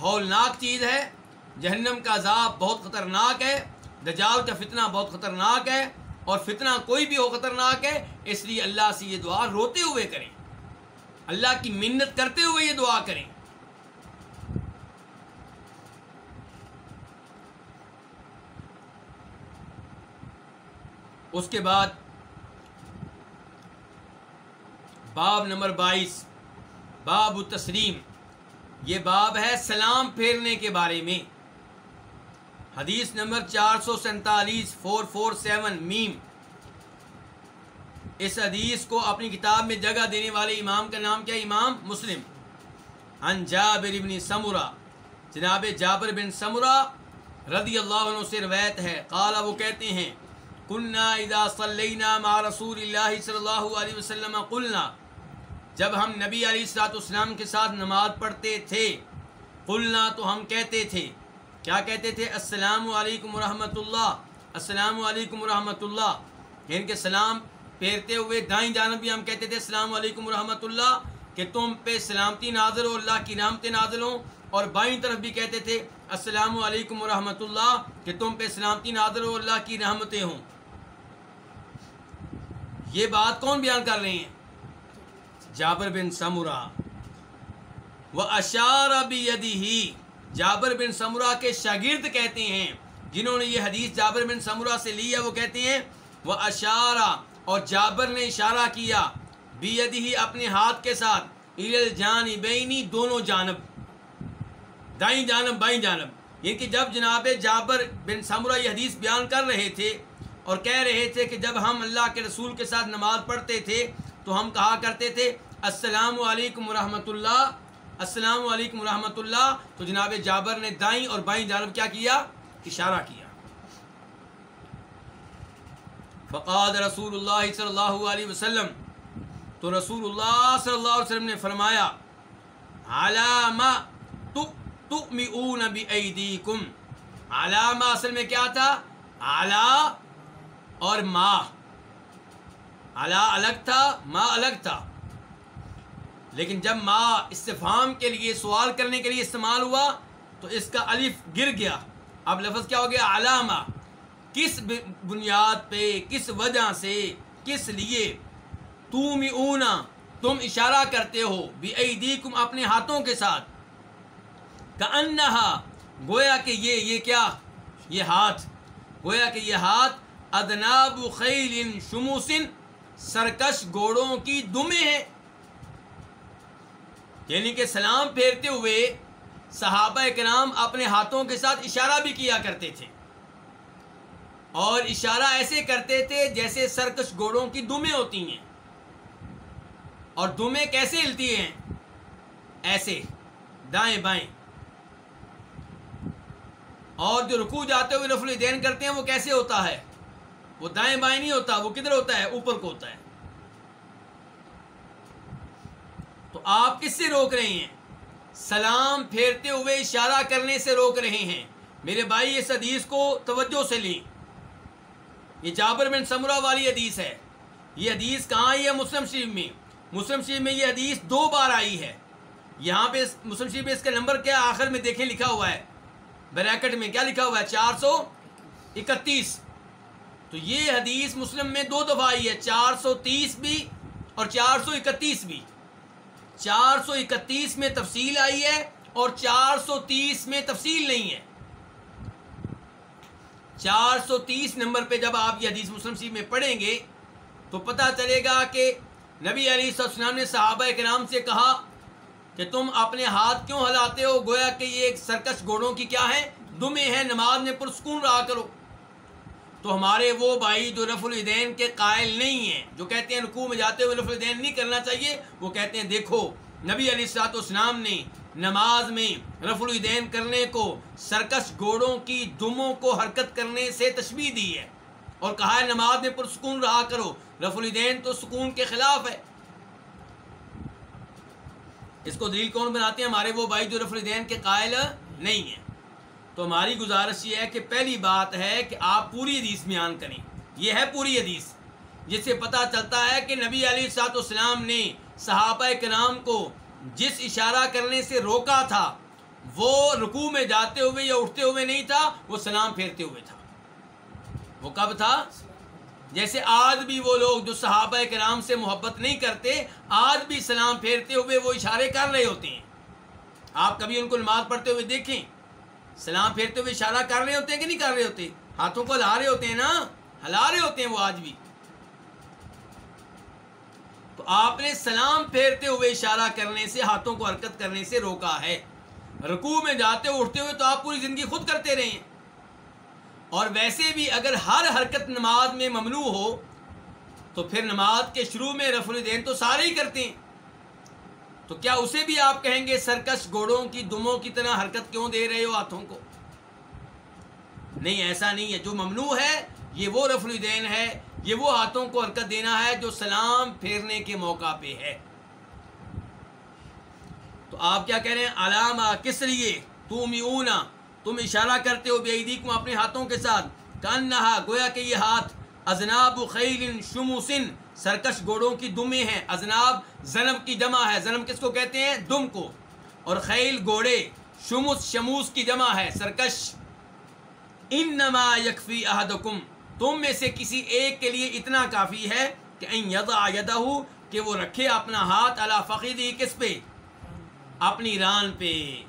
ہولناک چیز ہے، جہنم کا عذاب بہت خطرناک ہے، دجال کا فتنہ بہت خطرناک ہے، اور فتنہ کوئی بھی ہو خطرناک ہے، اس لیے اللہ سے یہ دعا روتے ہوئے کریں۔ اللہ کی منت کرتے ہوئے یہ دعا کریں۔ اس کے بعد باب نمبر بائیس، باب تسلیم۔ یہ باب ہے سلام پھیرنے کے بارے میں۔ حدیث نمبر چار سو سینتالیس فور فور سیون، میم۔ اس حدیث کو اپنی کتاب میں جگہ دینے والے امام کا نام کیا؟ امام مسلم۔ ان جابر بن سمورا جناب جابر بن سمورا رضی اللہ عنہ سے روایت ہے۔ قالا وہ کہتے ہیں، کننا اذا صلینا مع رسول اللہ صلی اللہ علیہ وسلم قلنا جب ہم نبی علیہ السلاۃ اسلام کے ساتھ نماز پڑھتے تھے، قلنا تو ہم کہتے تھے، کیا کہتے تھے؟ السلام علیکم ورحمۃ اللہ، السلام علیکم ورحمۃ اللہ۔ یعنی ان کے سلام پھیرتے ہوئے دائیں جانب بھی ہم کہتے تھے، السلام علیکم ورحمۃ اللہ، کہ تم پہ سلامتی نازل ہو، اللہ کی نامت نازل ہوں۔ اور بائیں طرف بھی کہتے تھے، السلام علیکم ورحمۃ اللہ، کہ تم پہ سلامتی نازل ہو، اللہ کی رحمتیں ہوں۔ یہ بات کون بیان کر رہے ہیں؟ جابر بن سمورا وہ اشار بھی ہی جابر بن سمورا کے شاگرد کہتے ہیں۔ جنہوں نے یہ حدیث جابر بن سمورا سے لی ہے، وہ کہتے ہیں وہ اشارہ اور جابر نے اشارہ کیا بید ہی اپنے ہاتھ کے ساتھ۔ جان بینی دونوں جانب۔ دائیں جانب، بائیں جانب۔ یہ کہ جب جناب جابر بن سمرہ یہ حدیث بیان کر رہے تھے اور کہہ رہے تھے کہ جب ہم اللہ کے رسول کے ساتھ نماز پڑھتے تھے تو ہم کہا کرتے تھے، السلام علیکم ورحمۃ اللہ، السلام علیکم ورحمۃ اللہ۔ تو جناب جابر نے دائیں اور بائیں جانب کیا کیا؟ اشارہ کیا۔ فقاد رسول اللہ صلی اللہ علیہ وسلم، تو رسول اللہ صلی اللہ علیہ وسلم نے فرمایا علامہ تؤمئون بأیدیکم علامہ اصل میں کیا تھا؟ علا اور ما علا الگ تھا، ما الگ تھا۔ لیکن جب ما استفام کے لیے، سوال کرنے کے لیے استعمال ہوا، تو اس کا الف گر گیا۔ اب لفظ کیا ہو گیا؟ علامہ۔ کس بنیاد پہ، کس وجہ سے، کس لیے تم اونا تم اشارہ کرتے ہو بھی ایدیکم اپنے ہاتھوں کے ساتھ؟ کا گویا کہ یہ یہ کیا؟ یہ ہاتھ۔ گویا کہ یہ ہاتھ۔ ادناب خیل شموسن۔ سرکش گوڑوں کی دمیں ہے یعنی کہ سلام پھیرتے ہوئے صحابہ کرام اپنے ہاتھوں کے ساتھ اشارہ بھی کیا کرتے تھے۔ اور اشارہ ایسے کرتے تھے جیسے سرکش گوڑوں کی دمیں ہوتی ہیں۔ اور دمیں کیسے ہلتی ہیں؟ ایسے دائیں بائیں۔ اور جو رکو جاتے ہوئے رفل دین کرتے ہیں وہ کیسے ہوتا ہے؟ وہ دائیں بائیں نہیں ہوتا، وہ کدھر ہوتا ہے؟ اوپر کو ہوتا ہے۔ تو آپ کس سے روک رہے ہیں؟ سلام پھیرتے ہوئے اشارہ کرنے سے روک رہے ہیں۔ میرے بھائی، اس حدیث کو توجہ سے لیں۔ یہ جابر بن سمرہ والی حدیث ہے۔ یہ حدیث کہاں آئی ہے؟ مسلم شریف میں۔ مسلم شریف میں یہ حدیث دو بار آئی ہے۔ یہاں پہ مسلم شریف میں اس کا نمبر کیا؟ آخر میں دیکھیں، لکھا ہوا ہے۔ بریکٹ میں کیا لکھا ہوا ہے؟ چار سو اکتیس۔ تو یہ حدیث مسلم میں دو دفعہ آئی ہے، چار سو تیس بھی اور چار سو اکتیس بھی۔ چار سو اکتیس میں تفصیل آئی ہے اور چار سو تیس میں تفصیل نہیں ہے۔ چار سو تیس نمبر پہ جب آپ یہ حدیث مسلم شریف میں پڑھیں گے تو پتہ چلے گا کہ نبی علی السلام نے صحابہ کرام سے کہا کہ تم اپنے ہاتھ کیوں ہلاتے ہو؟ گویا کہ یہ ایک سرکش گھوڑوں کی کیا ہے؟ دمیں ہیں، نماز میں پرسکون رہا کرو۔ تو ہمارے وہ بھائی جو رف الدین کے قائل نہیں ہیں، جو کہتے ہیں رکوع میں جاتے ہوئے رف الدین نہیں کرنا چاہیے، وہ کہتے ہیں دیکھو، نبی علی السلاط اسلام نے نماز میں رف الدین کرنے کو سرکش گھوڑوں کی دموں کو حرکت کرنے سے تشبیح دی ہے اور کہا ہے نماز میں پرسکون رہا کرو، رف الدین تو سکون کے خلاف ہے۔ اس کو دلیل کون بناتے ہیں؟ ہمارے وہ بھائی جو رف الدین کے قائل نہیں ہیں۔ تو ہماری گزارش یہ ہے کہ پہلی بات ہے کہ آپ پوری حدیث بیان کریں۔ یہ ہے پوری حدیث، جس سے پتہ چلتا ہے کہ نبی علی سات اسلام نے صحابہ کرام کو جس اشارہ کرنے سے روکا تھا، وہ رکوع میں جاتے ہوئے یا اٹھتے ہوئے نہیں تھا، وہ سلام پھیرتے ہوئے تھا۔ وہ کب تھا؟ جیسے آج بھی وہ لوگ جو صحابہ کرام سے محبت نہیں کرتے، آج بھی سلام پھیرتے ہوئے وہ اشارے کر رہے ہوتے ہیں۔ آپ کبھی ان کو نماز پڑھتے ہوئے دیکھیں۔ سلام پھیرتے ہوئے اشارہ کر رہے ہوتے ہیں کہ نہیں کر رہے ہوتے؟ ہاتھوں کو ہلا رہے ہوتے ہیں نا؟ ہلا رہے ہوتے ہیں وہ آج بھی۔ تو آپ نے سلام پھیرتے ہوئے اشارہ کرنے سے، ہاتھوں کو حرکت کرنے سے روکا ہے۔ رکوع میں جاتے اٹھتے ہوئے تو آپ پوری زندگی خود کرتے رہے ہیں۔ اور ویسے بھی اگر ہر حرکت نماز میں ممنوع ہو، تو پھر نماز کے شروع میں رف الدین تو سارے ہی کرتے ہیں۔ تو کیا اسے بھی آپ کہیں گے سرکش گھوڑوں کی دموں کی طرح حرکت کیوں دے رہے ہو ہاتھوں کو؟ نہیں، ایسا نہیں ہے۔ جو ممنوع ہے، یہ وہ رف الدین ہے، یہ وہ ہاتھوں کو حرکت دینا ہے جو سلام پھیرنے کے موقع پہ ہے۔ تو آپ کیا کہہ رہے ہیں؟ علامہ، کس لیے؟ تم تو تم اشارہ کرتے ہو بے کو اپنے ہاتھوں کے ساتھ۔ کان نہا گویا کہ یہ ہاتھ ازناب خیل شموسن سرکش گوڑوں کی دمیں ہیں۔ ازناب زنب کی جمع ہے۔ زنب کس کو کہتے ہیں؟ دم کو۔ اور خیل گوڑے شموس شموس کی جمع ہے۔ سرکش۔ ان نما یکفی احدکم۔ تم میں سے کسی ایک کے لیے اتنا کافی ہے کہ ان یدا یدہ کہ وہ رکھے اپنا ہاتھ اللہ فقیدی کس پہ؟ اپنی ران پہ۔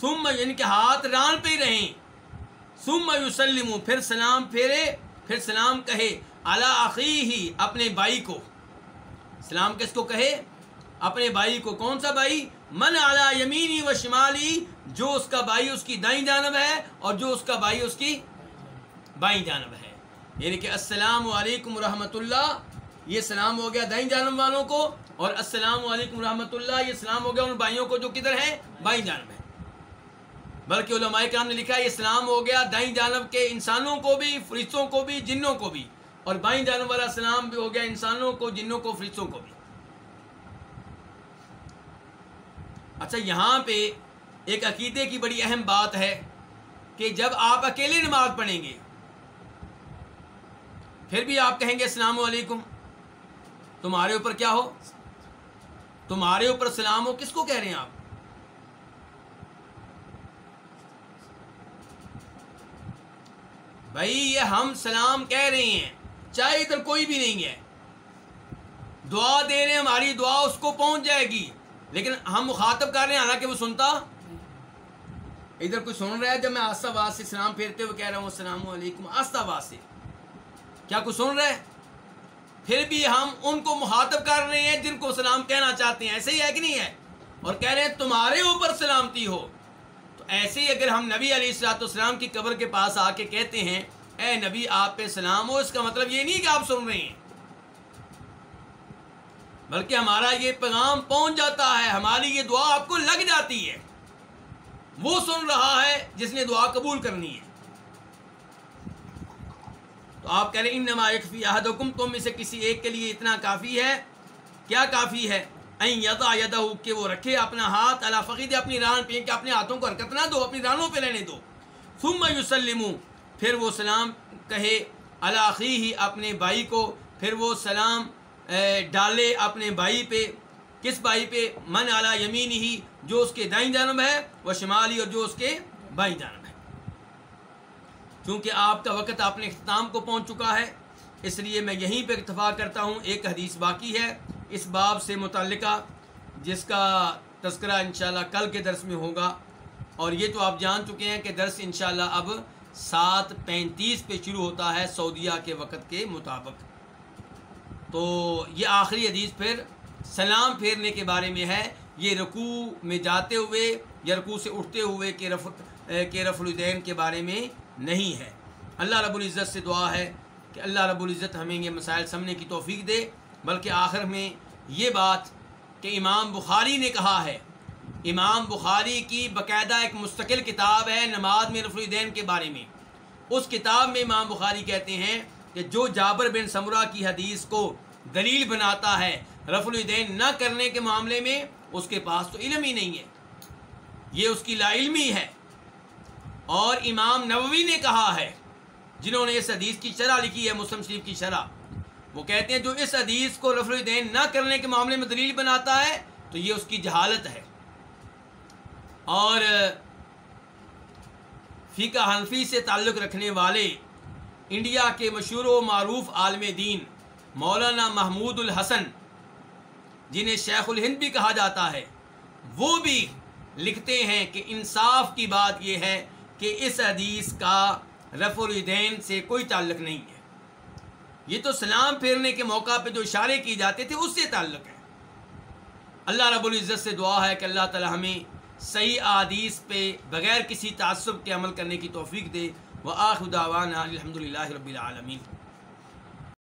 سم یعنی کہ ہاتھ ران پہ ہی رہیں۔ سم یوسلم پھر سلام پھیرے، پھر سلام کہے۔ اللہ عقی ہی اپنے بھائی کو۔ سلام کس کو کہے؟ اپنے بھائی کو۔ کون سا بھائی؟ من اعلیٰ یمینی و شمالی جو اس کا بھائی اس کی دائیں جانب ہے اور جو اس کا بھائی اس کی بائیں جانب ہے۔ یعنی کہ السلام علیکم ورحمۃ اللہ، یہ سلام ہو گیا دائیں جانب والوں کو، اور السلام علیکم ورحمۃ اللہ، یہ سلام ہو گیا ان بھائیوں کو جو کدھر ہیں؟ بائیں جانب ہے بلکہ علماء کرام نے لکھا یہ سلام ہو گیا دائیں جانب کے انسانوں کو بھی، فرشتوں کو بھی، جنوں کو بھی۔ اور بائیں جانب والا سلام بھی ہو گیا انسانوں کو، جنوں کو، فرشتوں کو بھی۔ اچھا یہاں پہ ایک عقیدے کی بڑی اہم بات ہے کہ جب آپ اکیلے نماز پڑھیں گے، پھر بھی آپ کہیں گے السلام علیکم، تمہارے اوپر کیا ہو؟ تمہارے اوپر سلام ہو؟ کس کو کہہ رہے ہیں آپ؟ بھائی، یہ ہم سلام کہہ رہے ہیں۔ چاہے ادھر کوئی بھی نہیں ہے۔ دعا دے رہے ہیں، ہماری دعا اس کو پہنچ جائے گی۔ لیکن ہم مخاطب کر رہے ہیں، حالانکہ وہ سنتا۔ ادھر کوئی سن رہا ہے؟ جب میں آستہ آواز سے سلام پھیرتے ہوئے کہہ رہا ہوں، السلام علیکم، آستہ آواز سے۔ کیا کوئی سن رہا ہے؟ پھر بھی ہم ان کو مخاطب کر رہے ہیں جن کو سلام کہنا چاہتے ہیں۔ ایسے ہی ہے کہ نہیں ہے؟ اور کہہ رہے ہیں، تمہارے اوپر سلامتی ہو۔ تو ایسے ہی اگر ہم نبی علیہ السلاۃ السلام کی قبر کے پاس آ کے کہتے ہیں اے نبی، آپ پہ سلام ہو، اس کا مطلب یہ نہیں کہ آپ سن رہے ہیں۔ بلکہ ہمارا یہ پیغام پہنچ جاتا ہے، ہماری یہ دعا آپ کو لگ جاتی ہے۔ وہ سن رہا ہے جس نے دعا قبول کرنی ہے۔ تو آپ کہہ رہے ہیں، انما یکفی تم میں سے کسی ایک کے لیے اتنا کافی ہے؟ کیا کافی ہے؟ این یدا یدہ کہ وہ رکھے اپنا ہاتھ علی فقید اپنی ران پہ، کہ اپنے ہاتھوں کو حرکت نہ دو، اپنی رانوں پہ لینے دو۔ ثم یسلمو پھر وہ سلام کہے علاقی ہی اپنے بھائی کو، پھر وہ سلام ڈالے اپنے بھائی پہ۔ کس بھائی پہ؟ من اعلیٰ یمین ہی جو اس کے دائیں جانب ہے، وہ شمالی اور جو اس کے بائیں جانب ہے۔ چونکہ آپ کا وقت اپنے اختتام کو پہنچ چکا ہے، اس لیے میں یہیں پہ اتفاق کرتا ہوں، ایک حدیث باقی ہے۔ اس باب سے متعلقہ، جس کا تذکرہ انشاءاللہ کل کے درس میں ہوگا۔ اور یہ تو آپ جان چکے ہیں کہ درس انشاءاللہ اب سات پینتیس پہ شروع ہوتا ہے سعودیہ کے وقت کے مطابق۔ تو یہ آخری حدیث پھر سلام پھیرنے کے بارے میں ہے۔ یہ رکوع میں جاتے ہوئے یا رکوع سے اٹھتے ہوئے کہ رف کے رف الدین کے بارے میں نہیں ہے۔ اللہ رب العزت سے دعا ہے کہ اللہ رب العزت ہمیں یہ مسائل سمجھنے کی توفیق دے۔ بلکہ آخر میں یہ بات کہ امام بخاری نے کہا ہے امام بخاری کی باقاعدہ ایک مستقل کتاب ہے نماز میں رف الدین کے بارے میں۔ اس کتاب میں امام بخاری کہتے ہیں کہ جو جابر بن سمرہ کی حدیث کو دلیل بناتا ہے رف الدین نہ کرنے کے معاملے میں، اس کے پاس تو علم ہی نہیں ہے۔ یہ اس کی لا علمی ہے۔ اور امام نووی نے کہا ہے، جنہوں نے اس حدیث کی شرح لکھی ہے، مسلم شریف کی شرح، وہ کہتے ہیں جو اس حدیث کو رف الدین نہ کرنے کے معاملے میں دلیل بناتا ہے، تو یہ اس کی جہالت ہے۔ اور فقہ حنفی سے تعلق رکھنے والے انڈیا کے مشہور و معروف عالم دین مولانا محمود الحسن، جنہیں شیخ الہند بھی کہا جاتا ہے، وہ بھی لکھتے ہیں کہ انصاف کی بات یہ ہے کہ اس حدیث کا رف الدین سے کوئی تعلق نہیں ہے۔ یہ تو سلام پھیرنے کے موقع پہ جو اشارے کیے جاتے تھے، اس سے تعلق ہے۔ اللہ رب العزت سے دعا ہے کہ اللہ تعالی ہمیں صحیح عادیث پہ بغیر کسی تعصب کے عمل کرنے کی توفیق دے۔ وہ آخداوان الحمد للہ رب العالمین۔